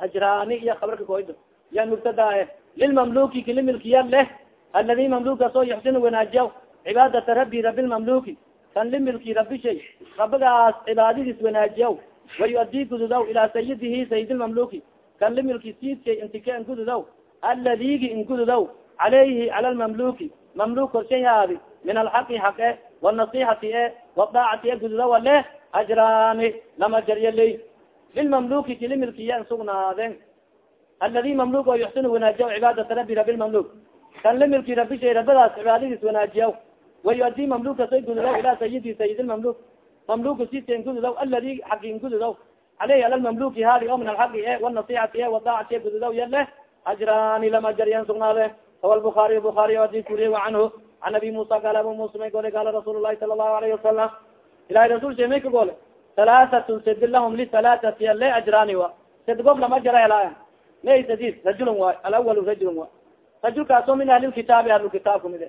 ajraani iyo kabarka koydo ya mubtada eh lilmamluki kili milkiya leh aladi mamlukaasoo yuxsinu wanaajiya cibaadata rabi rabi lmamluki kan limilki rabi shay rabagaas cibaadadiis wanaajiyaw wayuadii gududaw ilaa sayidihi sayid lmamluki kan limilki siidkay intike in gududaw aladigi in gududaw calayhi cala lmamluki mamluk korshay haadi min alxaqi xaqe wanasixati e wadaacati e gududawa leh ajraani lama jaryaley lilmamluki kilimilkiya in sugnaaden aladi mamluk oo yuxsinu wanaajiyaw cibaadata rabi rabi lmamluk kan limilki rabi shay rabadaas cibaadadiis wanaajiyaw wayuadii mamluka say gududaw ilaa sayidi sayid lmamluk mamluka sisen gududaw aladi xaqin gududaw aleyhi ala lmamluki hadi o min alxaqi e wanasixati e wadaacati e gududaw yaleh ajraani lama jaryan sugnaade rawa lbuaariy buaariy adi kuriye wa canhu can abi musa qaala abu musa may gole qaala rasuul lahi sala allahu alayhi wasalam ilahi rasul she may ka gole halaaatun sadi lahum lihalaaati ale ajraani wa sad gob lama jara helaya may sadid rajulun waay alawalu rajulun waay rajulkaasoo min ahli lkitaabi ahlulkitaab kumide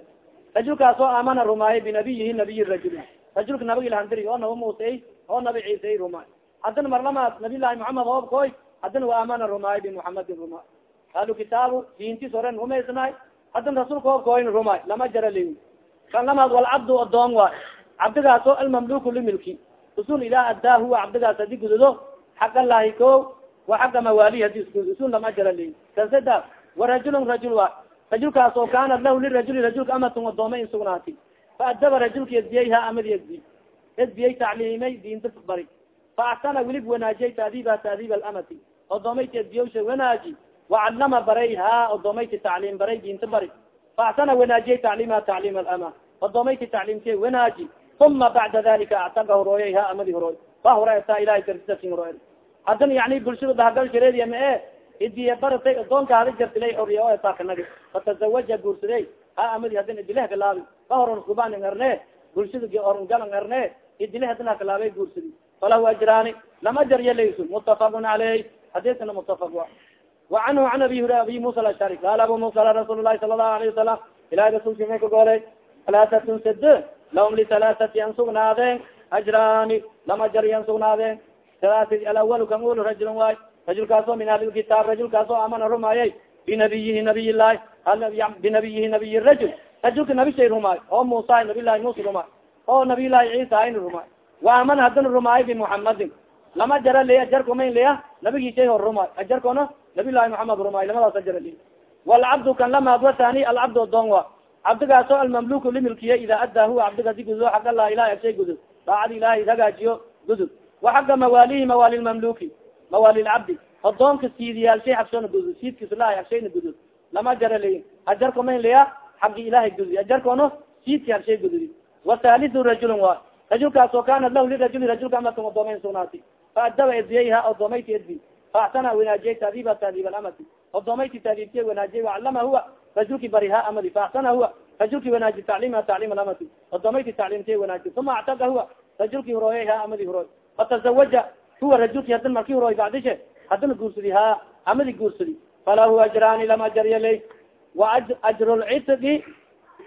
rajulkaasoo aamana rumaayay binabiyihi nabiyi rajuli rajulka nabig ilahandiri oo naba muusey oo nabi ciisey rumaay. Haddana marlamaad nabiy llahi muxamed hoob koy haddana wa amana rumaay bimuxamadin rumaay. Ahlu kitaabu diintis horen rumaysnaay haddana rasuulka hoob koyn rumaay lama jara lewi kan lamaad walcabdu adoon waay. Cabdigaas oo almamluku limilki. Usul ilah addaa huwa cabdigaas haddii gududo xaq allahi ko wa xaqa mawaali haddii isgud usul lama jara lewi kan sada warajulun rajul waay. Rajulkaas oo kaanat lahu lirajuli rajulka amatun adooma in sugnaati faadaba rajulka edbiyeyha amadi edbi edbiyey tacliimay diinta bari faaxsana wilib wanaajiyay taadiiba taadiib alamati odoomayti edbiyowsha wanaaji wacalama baray ha odoomayti tacliim baray diinta bari faaxsana wanaajiyay tacliimha tacliim alama odoomayti tacliimke wanaaji uma bacda dalika actaga horooyay ha amadi horooy ba hore taa ilahay karsidasin horooy haddana yani bulshada dahagal shareediya ma e idiya baratay adoonka hada jartilay xoriya o etakanagi fatazawaja guursaday ha amadi hadana idileh kalaabi ka horon kuban arne bulshada oron galan arne idile hadana kalaabay guursadi. Falahu ajraani. Lama jar yalaysu mutafaqun caleyh hadiskana mutafaq wa wacanhu an abi hura abi musa alashari. Qaala abu musa rasuul lahi sala lahu alayه wasalam ilahi rasulki may ka goolay halaatatun sade lahum lihalaaati an sugnaadeen ajraani lama jar yan sugnaadeen. Alaati alawalu kan ul rajulun waay rajulkaasoo min ahli lkitaab rajulkaasoo amana rumaayay binabiyihi nabiy llahi binabiyihi nabiy rajul. Rajulka nabi shay rumaayo oo musa nabiy lahi musa rumaayo oo nabiy llahi ciisa ayna rumaayo wa amana hadana rumaayo bimuxamadin lama jara le ajarkumayn leya nabigii shay hor rumaayo ajarkona nabiy llahi muxamed rumaayo lamadaas ajara le walcabdu kan lamaad wathani alcabd odon wa. Cabdigaasoo almamluku limilkiya ida addaa huwa cabdiga di gudo xag allah ilahi agshay gudud daacada ilahi hagaajiyo gudud wa xaga mawaalihi mawaali lmamluki mawaali lcabdi odoonka siidiyaalshay xagshoona gudud siidkislahay agshayna gudud lama jara leyin ajarkumayn leya xagi ilahay gududi ajarkono siidki hagshay gududi wathaliu rajulun wa. Rajulkaas oo kaanat lahu lirajuli rajulka amatun odoomayn sugnaati faadaba edbiyeyha odoomayti edbi. Faaxsana wanaajiyay taadiiba taadiib alamati odoomayti taadiibtiy wanaajiyay wacalama huwa. Rajulki bariha amadi faaxsana huwa. Rajulki wanaaji tacliimha tacliim alamati odoomayti tacliimtiy wanaaji uma actaga huwa. Rajulki hurooyayha amadi hurooy. Fatazawaja huwa rajulki hadin marki hurooy bacdishe hadina guursadi ha amadi guursadi. Falahu ajraani lama ajaryaley waajru lcitqi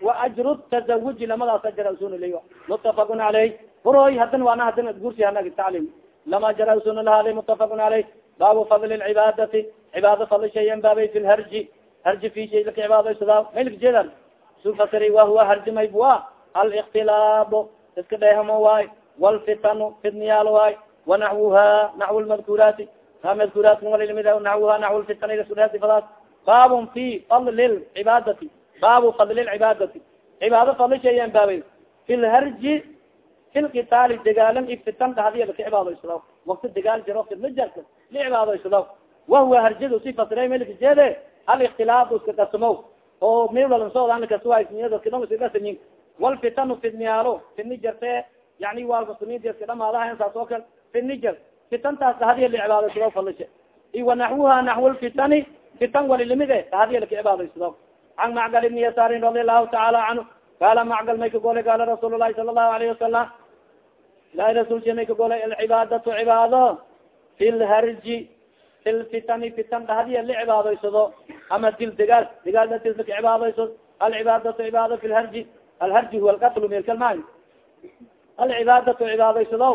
waajru tazawuji lamadaas ajara usuna ley mutafaqun caleyh hurooy hadin waana hadin guursi hanagi tacliim lama ajara usuna lahaday mutafaqun caleyh baabu fadli lcibaadati cibaado fadli shayan baabay fi lharji harji. Fi shay laka cibaadaysadaa maylka jeedan. Su fasiri wahuwa harji maybua alikhtilaabo iska dheehamo waay. Walfitanu fidniyaal waay. Wanaxwuha naxwu lmadkuraati naxwu lfitani lasudheesifadaas baabun fi fadli lcibaadati baabu fadli lcibaadati cibaado fadli shayan baabay fi lharji fi lkitaali degaalan iftitan dhahdiya laka cibaadaysada wakti degaal jiro fidna jarka la cibaadaysada wahuwa harjadu si fasiray melka jeede alikhtilaaf iska kasmo oo milansoodankasuwaysniyadkadhasiyin walfitanu fidniyaalo fidni jarte yani walkasumidska dhamaadaha saas oo kale fidni jar fitantaas dhahdiya la cibaadaysada fadlisha i wanaxwuha naxwu lfitani fitan walilimide dhahdiya laka cibaadaysada can macgal ibni yasaarin radi allahu tacaala canhu qaala macgal may ka golay qaala rasuul lahi sala allahu alayhi wasalam ilahi rasulki may ka golay alcibaadatu cibaado fi lharji fi lfitani fitan dhahdiya la cibaadaysado ama dil degaal degaal datis laka cibaadaysado alcibaadatu cibaado fi lharji alharji huwa alqatlu milkalman alcibaadatu cibaadaysado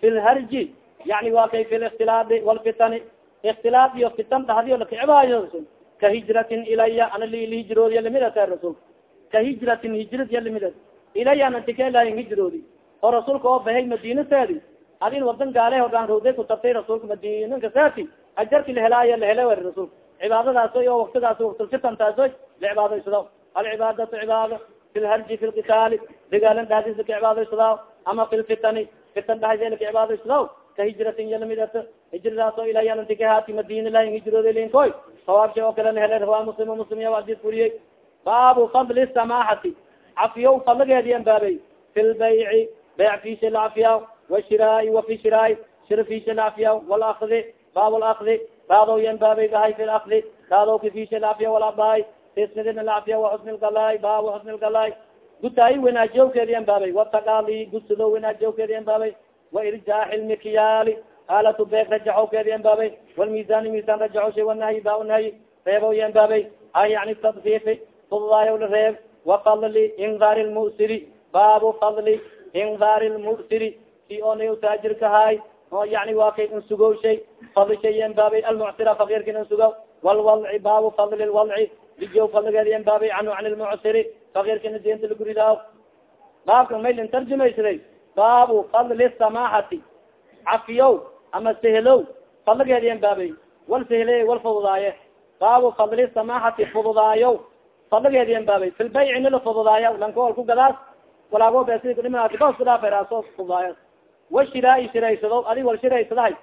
fi lharji yani wa kay fi likhtilaadi walfitani ikhtilaad iyo fitan dhahdiyo laka cibaadayso kahijratin ilaya ana lihijroodiya lamidata rasulka kahijratin hijradiya lamida ilaya anantikelahin hijroodi oo rasuulka oo bahay madinateedi adin wadan gaale hodaan rawday ku tabtay rasuulka madinanka saati ajarki lahelaayo lahele wer rasuulka cibaadadaas o waktigaas waktulfitantaas la cibaadaysado alcibaadatu cibaado fi lharji fi lkitaali dagaalan dhahdiis laka cibaadaysada ama fi lfitani fitan dhahdi laka cibaadaysado kahijratin iya lamidata hijradaas oo ilaya anantikahaati madina lahin hijroodi linkoy sawaabsha oo kale lahele rawaa muslim muslim ya adis furiyey baabu fadli samaxati cafiyaw fadligeediyan baabay fi lbayci beyc fisha lacfiyaw washiraai wafi shiraai shira fisha lacfiyaw walakdi baab lakdi daado yan baabay bahay fi lakdi daadowka fisha lacfiya walabahay fismidina lacfiya waxusni lgalay baabu xusni lgalay gutaayi wanaajiyawkeediyan baabay wataqaali gudsado wanaajiyawkeediyan baabay wairjaaxi lmikyaali haalatu beeg rajaxowkeediyan baabay walmiisani miisaan rajaxosha wanahyi baa nahyi reebow yan baabay ay yani tadfiifi fududaayo la reeb wafadli indaari lmusiri baabu fadli indaari lmu'siri si oo na taajirkahay oo yani waa kay insugow shay fadli shay embaabay almucsira fakirkin insugow walwadci baabu fadli lwadci dijo fadligeedi embaabay canhu can lmucsiri fakirkina diinta laguridaa baabka maylin tarjumaysaday baabu fadli samaxati cafiyow ama sehlow fadligeedi embaabay wal sehle wal fududaaye. Baabu fadli samaxati fududaayo fadligeedi embaabay fi lbayci nila fududaaya lanka wal ku gadaas walaago kudhaaferaasoo fududaayo wa shiraai shiraysado adig wal shiraysadahay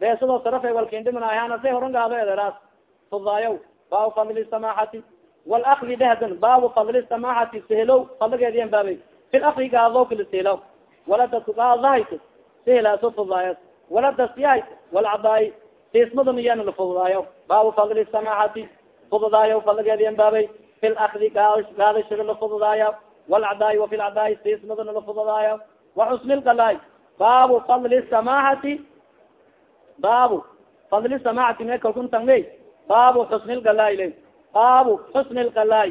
beesado sarafe walkindhimanahana say horan gaado ederaas fududaayo baabu fadli samaxati walakdi dhehdan baabu fadli samaxati sehlow fadligeedi embaabay fi lakdi gaado wala dadku gaadahayso sehelaaso fududaayo wala dasyahay walcadaay siismadan iyana la fududaayo. Baabu fadli samaxati fududaayo fadligeedi embaabay fi lakdi gaadashada la fududaayo walcadaay wafi lcadaay siismadana la fududaayo. Waxusni lgalaay baabu fadli samaxati baabu fadli samaxati me kalkuntangme baabu xusni lgalaay le baabu xusni lgalaay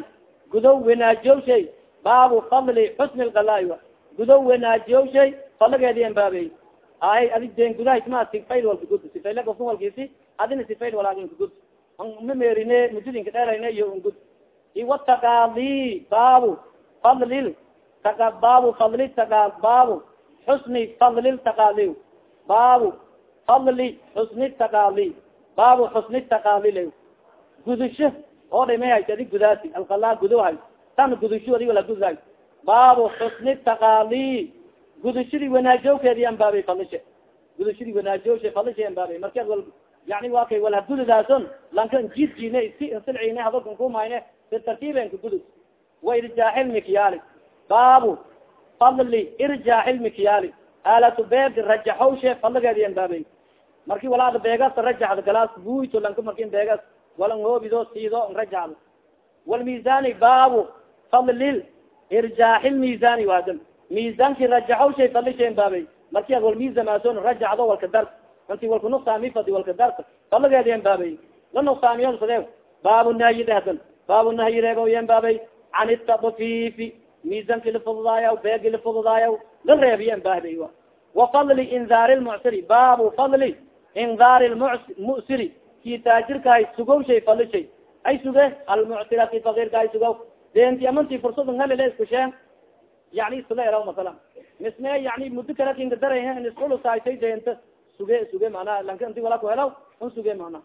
gudow wenaajiyow shay. Baabu fadli xusni lgalaay gudow wenaajiyow shay fadligeedi embaabey ay adi den gudaha sifayl walka gud sifayl ofka walkisi adina sifayl walaaginka gud ma merine mududinka dheerayne iyo ngud iwatagaadi baabu fadlil taga baabu fadli taga baabu. Xusni fadli taqaali. Baabu fadli xusni taqaali. Baabu xusni taqaalile gudusho oo dhimay hayt adi gudaasi. Alqalaa gudo hay. Tan gudusho adi wala gudhay baabu xusni taqaali. Gudashadii wanaajowkeedi ambaabay fadlishe gudashadii wanaajowshe fadlishe ambaabay markeed wal yani wa kay wal hadgududaason lankan jidkiine si insilciine hadalkan kumayne si tartiibenka gudud. Wa irjaaxil mikyaali baabu fadli irjaaxil mikyaali aalatu beeg rajaxowshe fadligeedi ambaabay marki walaada beegas rajaxda galaas buyto lanka markin beegas walan hoobido siido rajaxda walmiisani baabu fadlil irjaaxil miisani waadam miisanki rajaxow shay fadlisha baabay marki ad wal miisamaason rajacdo walka dar inti walka nuqsaami fadi walka darta. Fadligeedi en baabay. La nuqsaamiyon fade baabu nahyi dhehdan baabu nahyi reebo yen baabay. Can itadfifi miisanki lafududaayaw beegi lafududaayaw la reebiyen baabay wa fadli indaari lmucsiri baabu fadli indaari lmucsiri ki taajirkahay sugow shay fadlishay ay suge? Almucsirati fakirkahay sugow denti amanti fursad halile iskusheen yani sula era masala misme yani muddo kala kinka daray isulusaysay deenta suge suge mana lanka inti wala ku helaw un suge mana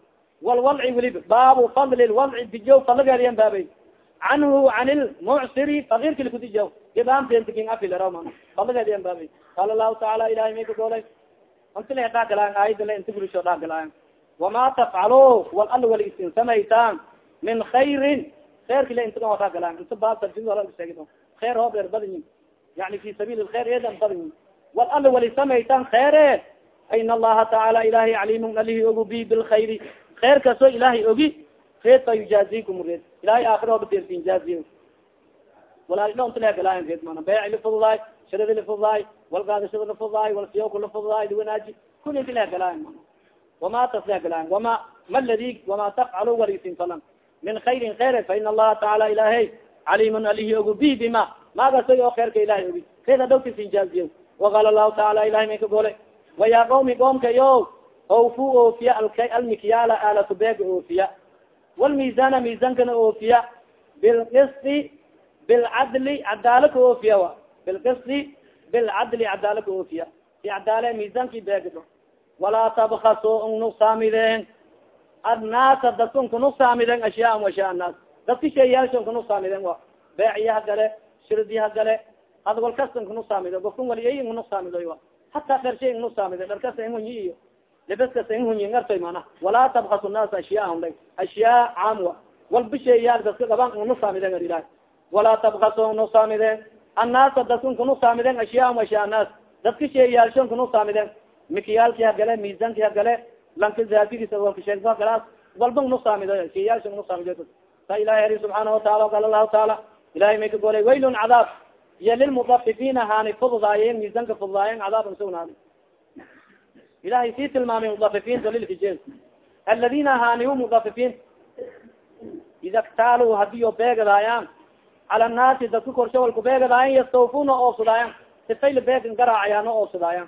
walwalci weliba baabu fadli lwadci dijo fadligeediyan baabay. Canhu can ilmucsiri fakirka likudijo gibaan deenta king afilera mana fadligeediyan baabay. Qaala lahu taala ilahay may ka golay inti la dhaagalayan aayada la inti gulisho dhaagalayan wama tafcalo wal al isin samaysaan min khayrin khayrki la inta dhaagalayan inta baabtarjimsheegi khair hoo dheer badin yani fi sabil lkhair eedan badin wal ala wali samaytan khaire in allaha tacaala ilahay calimun alihi ogu bi bilkhayri khair kaso ilahay ogi reed fa yujaazikum reed ilahay aakhira obadersin jaaziy walaalidhonta leegalayan reed mana beeci lifududaay shiradi lifududaay walgaadashada lifududaay walsiyawka lifududaay liwanaaji kul inti leegalayan mana wama tas leegalayan wama ma ladi wama tafcalu walisin falan min khayrin khayre fa in allaha tacaala ilahay calimun alihi ogu bi bima maagasoy oo kheerka ilahay ogi reeda dhowtisin jaaziye waqaala lahu taala ilahay may ka gole waya qawmi qoomkayo awfu oofiya almikyaala aalatu beega oofiya walmiisana miisankana oofiya bilqisti bilcadli cadaala ka oofiya wa bilqisti bilcadli cadaala ka oofiya si cadaale miisanki beegdo walaa tabkaso n nuqsaamideen annaasa dadka n kunuqsaamiden ashyaa annaas dadka sheeyaalsha n kunuqsaamiden wa beeciyaha gale shirdiha gale ad wal kasta n kunuqsaamido gofkan waliy n kunuqsaamidoy wa hataa dhershay n kunuqsaamido dharkasa in hunyi iyo libaskasa in hunyi ngartoy mana walaa tabkasu naasa ashyaahum la ashyaa caam wa walba sheeyaal dadka gaban kunuqsaamiden ar ilahi walaa tabkaso nuqsaamiden annaasa dadka n kunuqsaamiden ashyaahum ashyaa annaas dadka sheeyaalsho n kunuqsaamiden mikiyaalki hagale miisanki hagale lanka zaatigiisa walkasheegso hagalaas walba nuqsaamido sheeyaalsha nuqsaamido sa ilahi ari subxaana wataala qaala lahu taala ilahay may ka golay waylun cadaab iyo lilmudafifiina haani fududaayen miisanka fududaayen cadaabn sugnaadi ilahay sii tilmaamay mudafifiin dalilka je aladina haani hu mudafifiin ida ktaaluu hadiyo beegadaayaan cala nnaasi dadka korsho walku beegadaayan yastawfuna oofsadaayan sifayla beegan garaacayaano oobsadaayan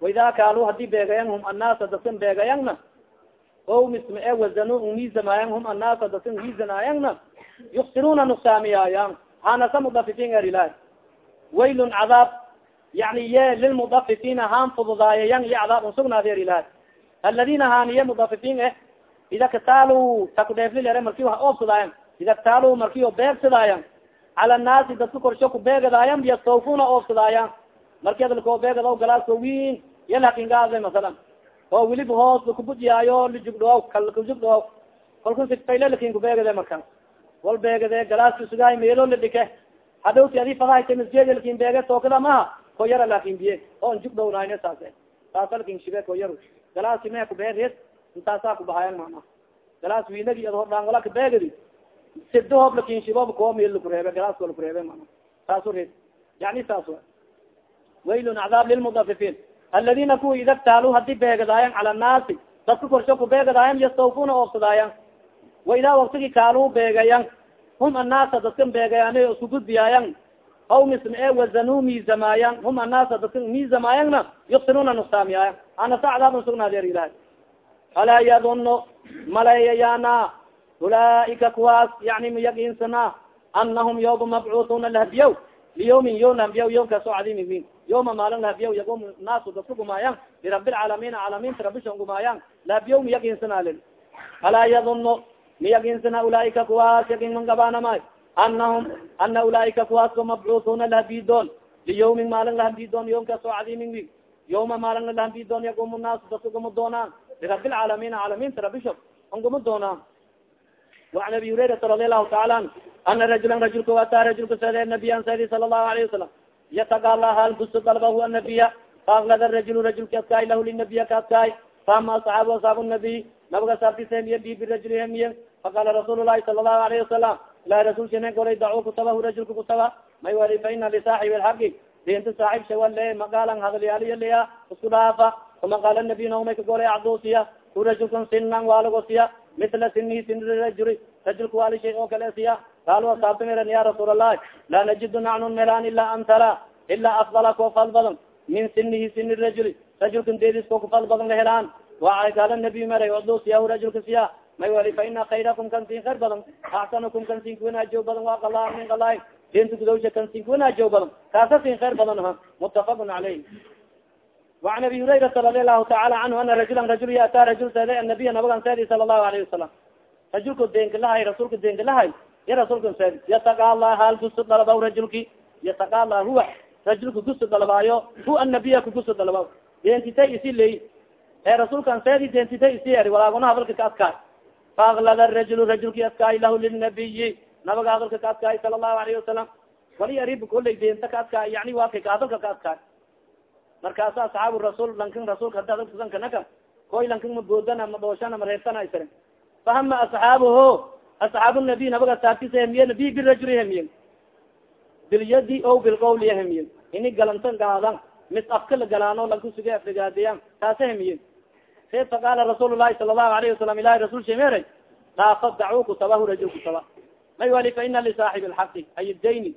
waida kaalu haddii beegayan hum annaasa dadkan beegayangna o misma e wazano miizamaayan hum annaasa dadkan miizanaayangna yuksiruna nuksaamiyaayan hanasa mudafifiin er ilahi waylun cadaab yani ye lilmudafifiina haan fududaayayan iyo cadaab unsugnaadi er ilahi aladina haaniye mudafifiin eh ida kataalu takudheeflilere marki ha oobsadaayan ida kataalu marki o beegsadaayan cala annaasi dadka korsho ku beegadaayan yastawfuna oobsadaayan marki adalkoo beegada galaasko wiin yalhakingaada masalan. Oo weliba hoos lakubudiyaayo lijugdhoow kalkujugdhoow kalku sigfayle laakiin markaas wal beegade galaaska sugaay meelo la dhike hadhowti adi fadahay masjed laakiin beege tookada maha ko yara laakiin biye oo njugdhownayne saase. Saasa laakiin shibe ko yar galaaski meha kubeeges intaasaa kubahayan mana galaas wiinagi ad hordhaangola kabeegadi sido hoob laakiin shibob koo meel lakureebe galaaska lakureebe mana saasu reed. Yani saas wa waylun lilmudafifiin aladina kuwa ida ktaalu haddii beegadaayan cala annaasi dadka korsho ku beegadaayan yastawfuna oobsadaayan wa idaa waktigi kaaluu beegayan hum annaasa dadkan beegayan isku gudbiyaayan aw misma e wazanuu miizamaayan hum annaasa dadkan miizamaayangna yuksinuna nuksaamiyaayan anasa cadaabn sugnaadeer ilahay alaa yadunno malayayaana ulaaika kuwaas yani mayaginsana anahum yawma mabcuuthuna lahadiyaw liyawmin yom lahadiyaw yom kaasoo cadiimi win yoma maalin lahabyaw yagum naasu dadka gumaayan birabbilcaalamiina caalamiinta rabishan gumaayan lahabyaw miyaginsanaalin alaa yadunu miyaginsana ulaaika kuwaas yagin man gabaanamay anahum ana ulaaika kuwaas ko mabcuuhuna lahabidoon liyawmin maalin lahabidoon yoomkaas oo cadiimin wi yoma maalin lahabidoon yagumu naasu dadka guma doonaan birabbilcaalamiina caalamiinta rabishan an guma doonaan waan abi hurairata radialahu taala an ana rajulan rajulka ata rajulka sd nabiyan sadi sala allahu alayhi wasalam yatagalahalguso dalbahu anabiya faaglada rajul rajulka adkaay lahu linabiya ka adkaay faama asxaabu asxaabu nabiy nabiga saabtisemiye bi birajulihemiye faqala rasuul lahi sala allahu alayhi wasalam ilahi rasulkane golay dacuu kutabahu rajulka kutaba may wali faina lisaaxibi alxaqi dinta saaxib shawale magaalan hadalyaaliyaliya isku dhaafa uma qaala nabiy naumay ka golay acdusiya ku rajulkan sinan waalago siya mitla sini sin rajuli rajulka waalishay oo kale siya qaalu asaabtamiran ya rasuul allahi laa najidu nacnun melaan ila antara ilaa afdala koo fal badan min sinihi sini rajuli rajulkan deedis ko kufal badan la helaan waa qaala nabiy maray odu siyahu rajulka siya may wali fa ina khayrakum kan sin khayr badan axsanukum kan sin kuwanaajow badan waa qala min qalay dinta gudawsha kan sin kuwanaajow badan kaasa sin khayr badan aha mutafaqun caleyh وan abi hurayrata radi alahu taala canhu ana rajula rajul yata rajul sede anabiya nabagan sedi sala الlahu alayه wasalam rajulka deenka lahay rasulka deenka lahay ya rasulka yataqala hal gusu dalaba rajulki yataqala huwa rajulka gusu dalabaayo huwa nabiya ka gusu dalaba dentita isi ley ee rasulkan sedi dentita isi eri walaaguna hadalka ka adkaay faaklada rajul rajulki adkaay lahu linabiyi nabaga hadalka ka adkaay sala allahu alayhi wasalam wali arib koley denta ka adkaay yani wa kay hadalka ka adkaay markaasa asxaabu rasul lankin rasulka hada hadalka sankanaka koy lankin ma boodana ma dooshana ma reebtana isrin fahama asxaabuhu asxaab nabi nabaga saabtisahemiye bi birajulihemiye bilyadi o bilqawliyahemiye ini galantan gaadan mis afka la galaano lankusuge afrigaadiyan taasahemiye se faqaala rasuul lahi sala lahu alayhi wasalam ilahi rasul shemeeray laa fadacu kutabahu rajul kutaba may wali fa ina lisaaxib alxaqi ay dayni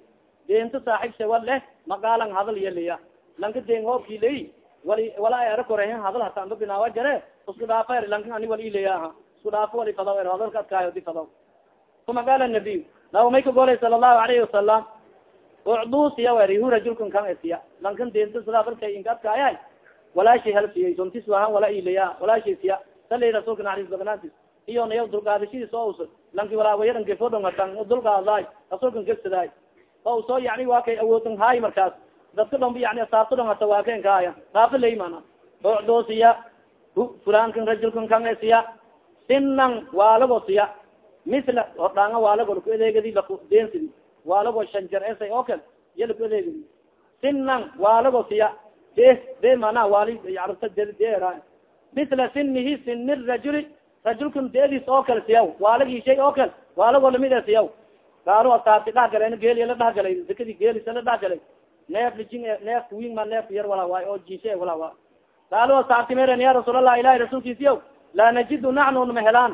deento saaxib shewa leh maqaalan hadal yaliya lanka deen hoobki ley wali wala ay ara korehen hadal hasaanba binaawa jare isku dhaafa er lanka ani wal ileya aha isku dhaafo wali fadaw er hadalka adkaayo di uma qaala nabiy. Naw may ka golay sala الlahu alayhi wasalam ucduu siya wer hu rajulkan kan siya. Lankan denta sida hadalka inka adkaayay walaashi hal siyay sontis wahan wala ileya walaashi siya sali rasulka naxariis badnaantis iyo nayaw dulgaadashadiis oo us lanki walaawayadan gefodhongatan dulgaadaay rasulkan oo soo yani waa kay awoodan haay markaas dadka dhomba yani asaabta dhong hata waa kenkaaya dhaafa ley mana ocdoo siya fulankan rajulkan kan siya. Sinan waalago siya misla hodhaanga waalago laku adeegadi laku densidi waalago shanjar esay oo kale iya laku adeegadi sinan waalago siya de de mana waali arabta dera misla sinihi sini rajuli rajulkan deedis oo kale siyaw. Waalagi shay oo kale waalago la mid a siyaw. Gaaro asaabti dhahgalen geeli la dhahgalay sikadi geelisa la dhahgalay neef lijin neef wing ma neef yar wala waay oo jinshe wala waa qaalo asaabti meren ya rasuul allah ilahi rasuulkiisiyaw laa najidu naxnu ma helaan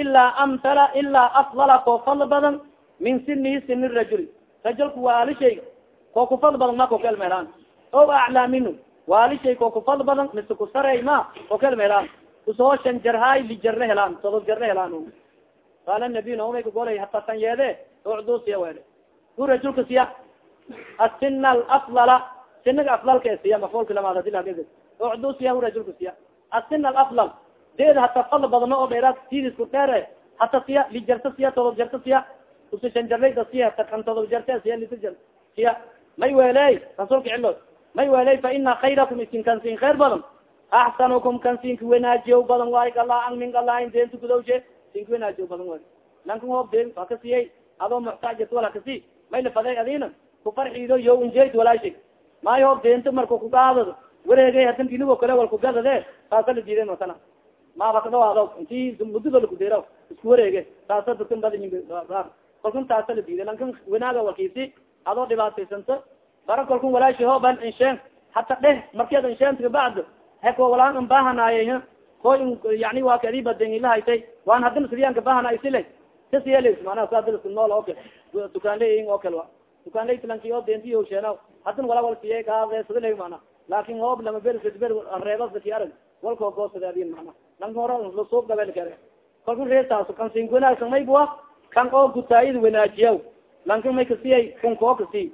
ilaa amtala ilaa afdala koo fadl badan min sinihi sini rajuli rajulka waalishay koo kufadl badan ma kokal melaan o aclaa minu waalishay koo kufadl badan mise kusarey ma kokal melaan u soo shan jarhaay lijarre helaan todob jarre helaan qaala nabiy naumay kagolay hata tan yeede ucdu siya wele hu rajulka siya asina alaflala sinaga aflalka siya mafulka lamaad hadi lahag ucdu siya hu rajulka siya asina alaflal deed hata fadl badno oo dheeraad sidisku dheere hata siya lijarta siya todob jarta siya. Usa shan jarlayda siya hata kan todob jarte siya lita jar siya. May weley rasuulka cilo may weley fa ina khayrakum isin kansin khayr badan axsanukum kan sinka wanaajiyo badan waay galaan min galaan deenta gudawshe sinka wanaajiyo badan waay lankan hoob deen haka siyay adoo muxtaajat wal hakasi may lafaday adina ku farxiido yo unjeyd walaashi maayo hoob deenta marka kugaadad wareegay hadan inigo kale wal kugadade saasa la diiday masala maaba kadhawaado inti mudada lakudeera isku wareege saasa dadkan bada kalkun taasa la diiday. Lankan wanaaga walkiisi adoo dhibaataysanta bara kalkun walaashi hooban insheen hata dheh markeed insheenta kabacd heko walaan an bahanaaye ko yani waa ka adii badanilahaytay waan hadina sidiyan kabahanaay sile kas yeels manaa saadilska nool oo kale dukaanleyin oo kale wa dukaanleytlanki oo denti sheena hadin wala wal siye gaadesdile mana laakin hoob lama ber ber reebasaki arag. Walkoo goosadaadin mana lanka hore lasuub gabel kare kalku reesaas kan sin wanaagsan maybua kan oo gutaayada wanaajiya lankin may kasiyay kunka oo kasi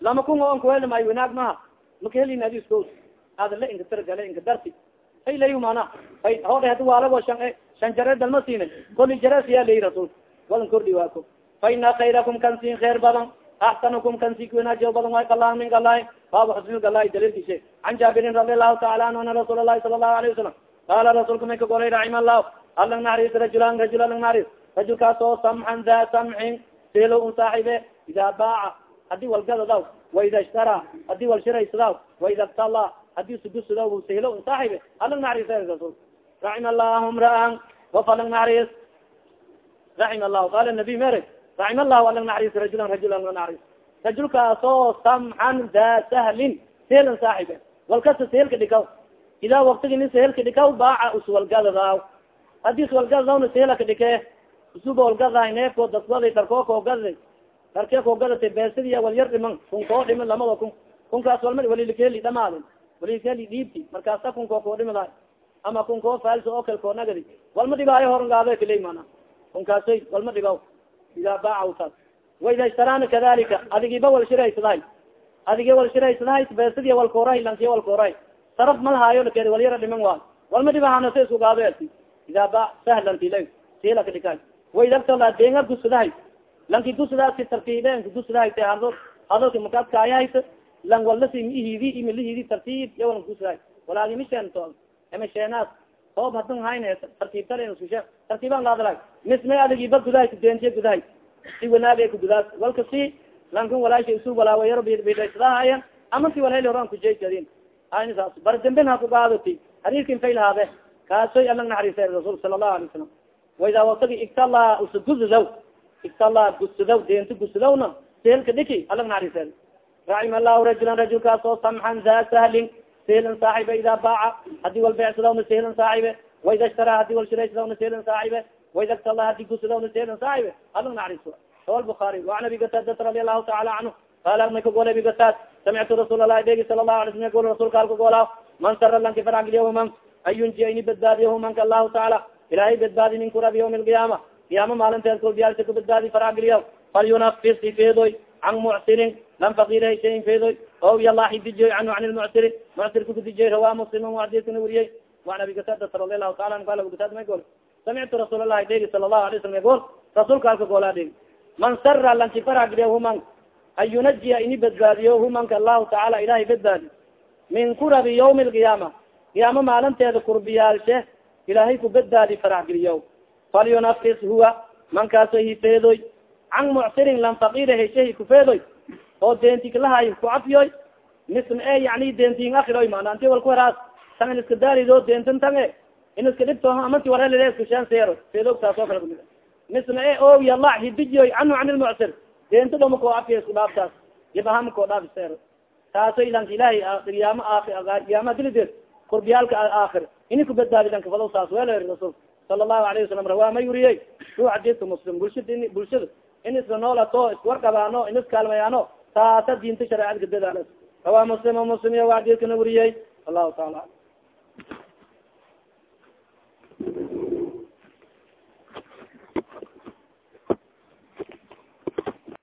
lama kun oo ankuhelmay wanaag maha makahelin adisko ada la inka targale inka darti. Ay lay mana? Ay hode hadi waalago shan shan jare dalma siina koli jare siya lay rasul walan kordhi waako fa ina khayrakum kan siin khair badan axsanukum kan si wanaajiyo badan way galah min galahi baaba xusnil galahi dalilkise can jaabirin radi allahu taala anhu ana rasuul allahi sala allahu alayhi wasalam qaala rasuulka may ka golay raxima allahu alang naxariis rajulan rajul alang naxariis rajulkaas oo samxan da samxin selo un saaxibe idaa baaca haddii walgadadaw waida ishtara haddii walshiraysadaw waida ktala haddii sugusada sahlo saaxibe alang naxariis rasul raxima allahu mraan wafalang naxariis raxima allahu qala nabi mere raxima allahu alang naxariis rajulan rajul alang naxariis rajulkaas oo samxan da sahlin seelan saaxibe walkasta seelka dhikaw idaa waktigi nin seelka dhikaw baaca uswalgadadaw haddii iswalgadadawna seelaka dhike usuba walgadahay neefko daswaday darkoo koogadaday darkee koogadatay beesadiya wal yar dhiman kun koo dhiman lamada kun. Kunkaas walma walilikeli dhamaadin walikeli dhiibti markaasa kun koo koo dhimada ama kun koo oo kale koo nagadi. Walma dhibaayo horangaado kale mana kunkaasay walma dhibaw idaa baaca taas waida ishtaraana kadalika adigiba wal shiraysadahay adigi wal shiraysadahay beesadiya walkoorahay lankiya walkoorahay saraf malahaayo lakedi wal yara dhiman waa walma dhibahana sa isku gaado eti idaa ba sahlan tila silaka dhika waidagtola deenga gusadahay lanki gusadaasi tartiibe gusadahay te hado hadalka makaadkaayahaysa lang walasi mihidi imilihidi tartiib yawalan gusadahay walaagi misheento ama sheenaas hoob hadun hayne tartiibtalesushe tartiiban laadala mismay adigiba gudahay kudeentiya gudahay si wanaagay kugudaas walka si lankan walaasha isu walaawayaro bidhaysadahayan ama si walhel horan kujaysadin ayna saas bar dambin ha kugaadoti hariirkin fay lahaade kaasoy alang naxariisa rasul sala allahu alay salam waida watagi igtala usa gusudaw igtala gusudaw deenta gusudawna seelka dhiki alang naxariisa raxima allahu rajulan rajulkaas oo samxan za sahlin seelan saaxibe idaa baaca haddii wal beecsadawna seelan saaxibe waida ishtara haddii wal shiraysadawna seelan saaxibe waida igtala haddii gusudawna seelan saaxibe alang naxariisa rawa lbukaari waan abi gatadata radi allahu taala canhu qaala may ka goolay abi gatad samictu rasuul allahi degi sala allahu alay slam gol rasulka alka goolaa man sara lanki faragilyahuman an yunjiya ini badbaadiyahu manka allahu taala ilahay badbaadi min kurabi ywmi alqiyaama qiyaama maalinteed kolbiyaalsa ku badbaadi faragilya falyunafis ifeedoy can mucsirin lan fakirhay shayin feedoy o yalahi dijiyoy canhu can lmucsiri mucsirka kudijiyoy rawa muslim adisana weriyey waan abi gatadata radi allahu taala an qala abu gatad may gol samictu rasuul allahi degi sala allahu alay slam gol rasuulka alka goolaa degi man sara lanki faragilya human an yunajiya ini badbaadiyo humanka allahu tacaala ilahay badbaadi min kurabi ywmi alqiyaama qiyaamo maalinteeda kurbiyaalshe ilaahay ku badbaadi faraxgeliyo falyunafis huwa mankaaso hifeedoy can mucsirin lan fakira heshehi kufeedoy oo deentikalahay kucafiyoy misn e yani deentin akiroy mana anti wal kuheraas tan in iska daalido deentan tange in iska dhibto amanti warelile iskusheen seero feedog oo kale kumid misna e o yala hidijiyoy canhu can lmucsir deenta dhoma koo afiya isku dhaaftaas yabahama koo dhaaf seero taaso ilanka ilahay qiyaama qiyaama dilideed kurbiyaalka aakhir. Ini kubadbaadi lanka fado saas weel rasul sala allahu alayhi wasalam rawaa ma yuriyey ruu xadiidka muslim bulshada bulshada in isla noolato iswarqabaano in iskaalmayaano taasa diinta shareecada kadadaala rawaa muslim muslim iya waa adidkana weriyey wallahu taala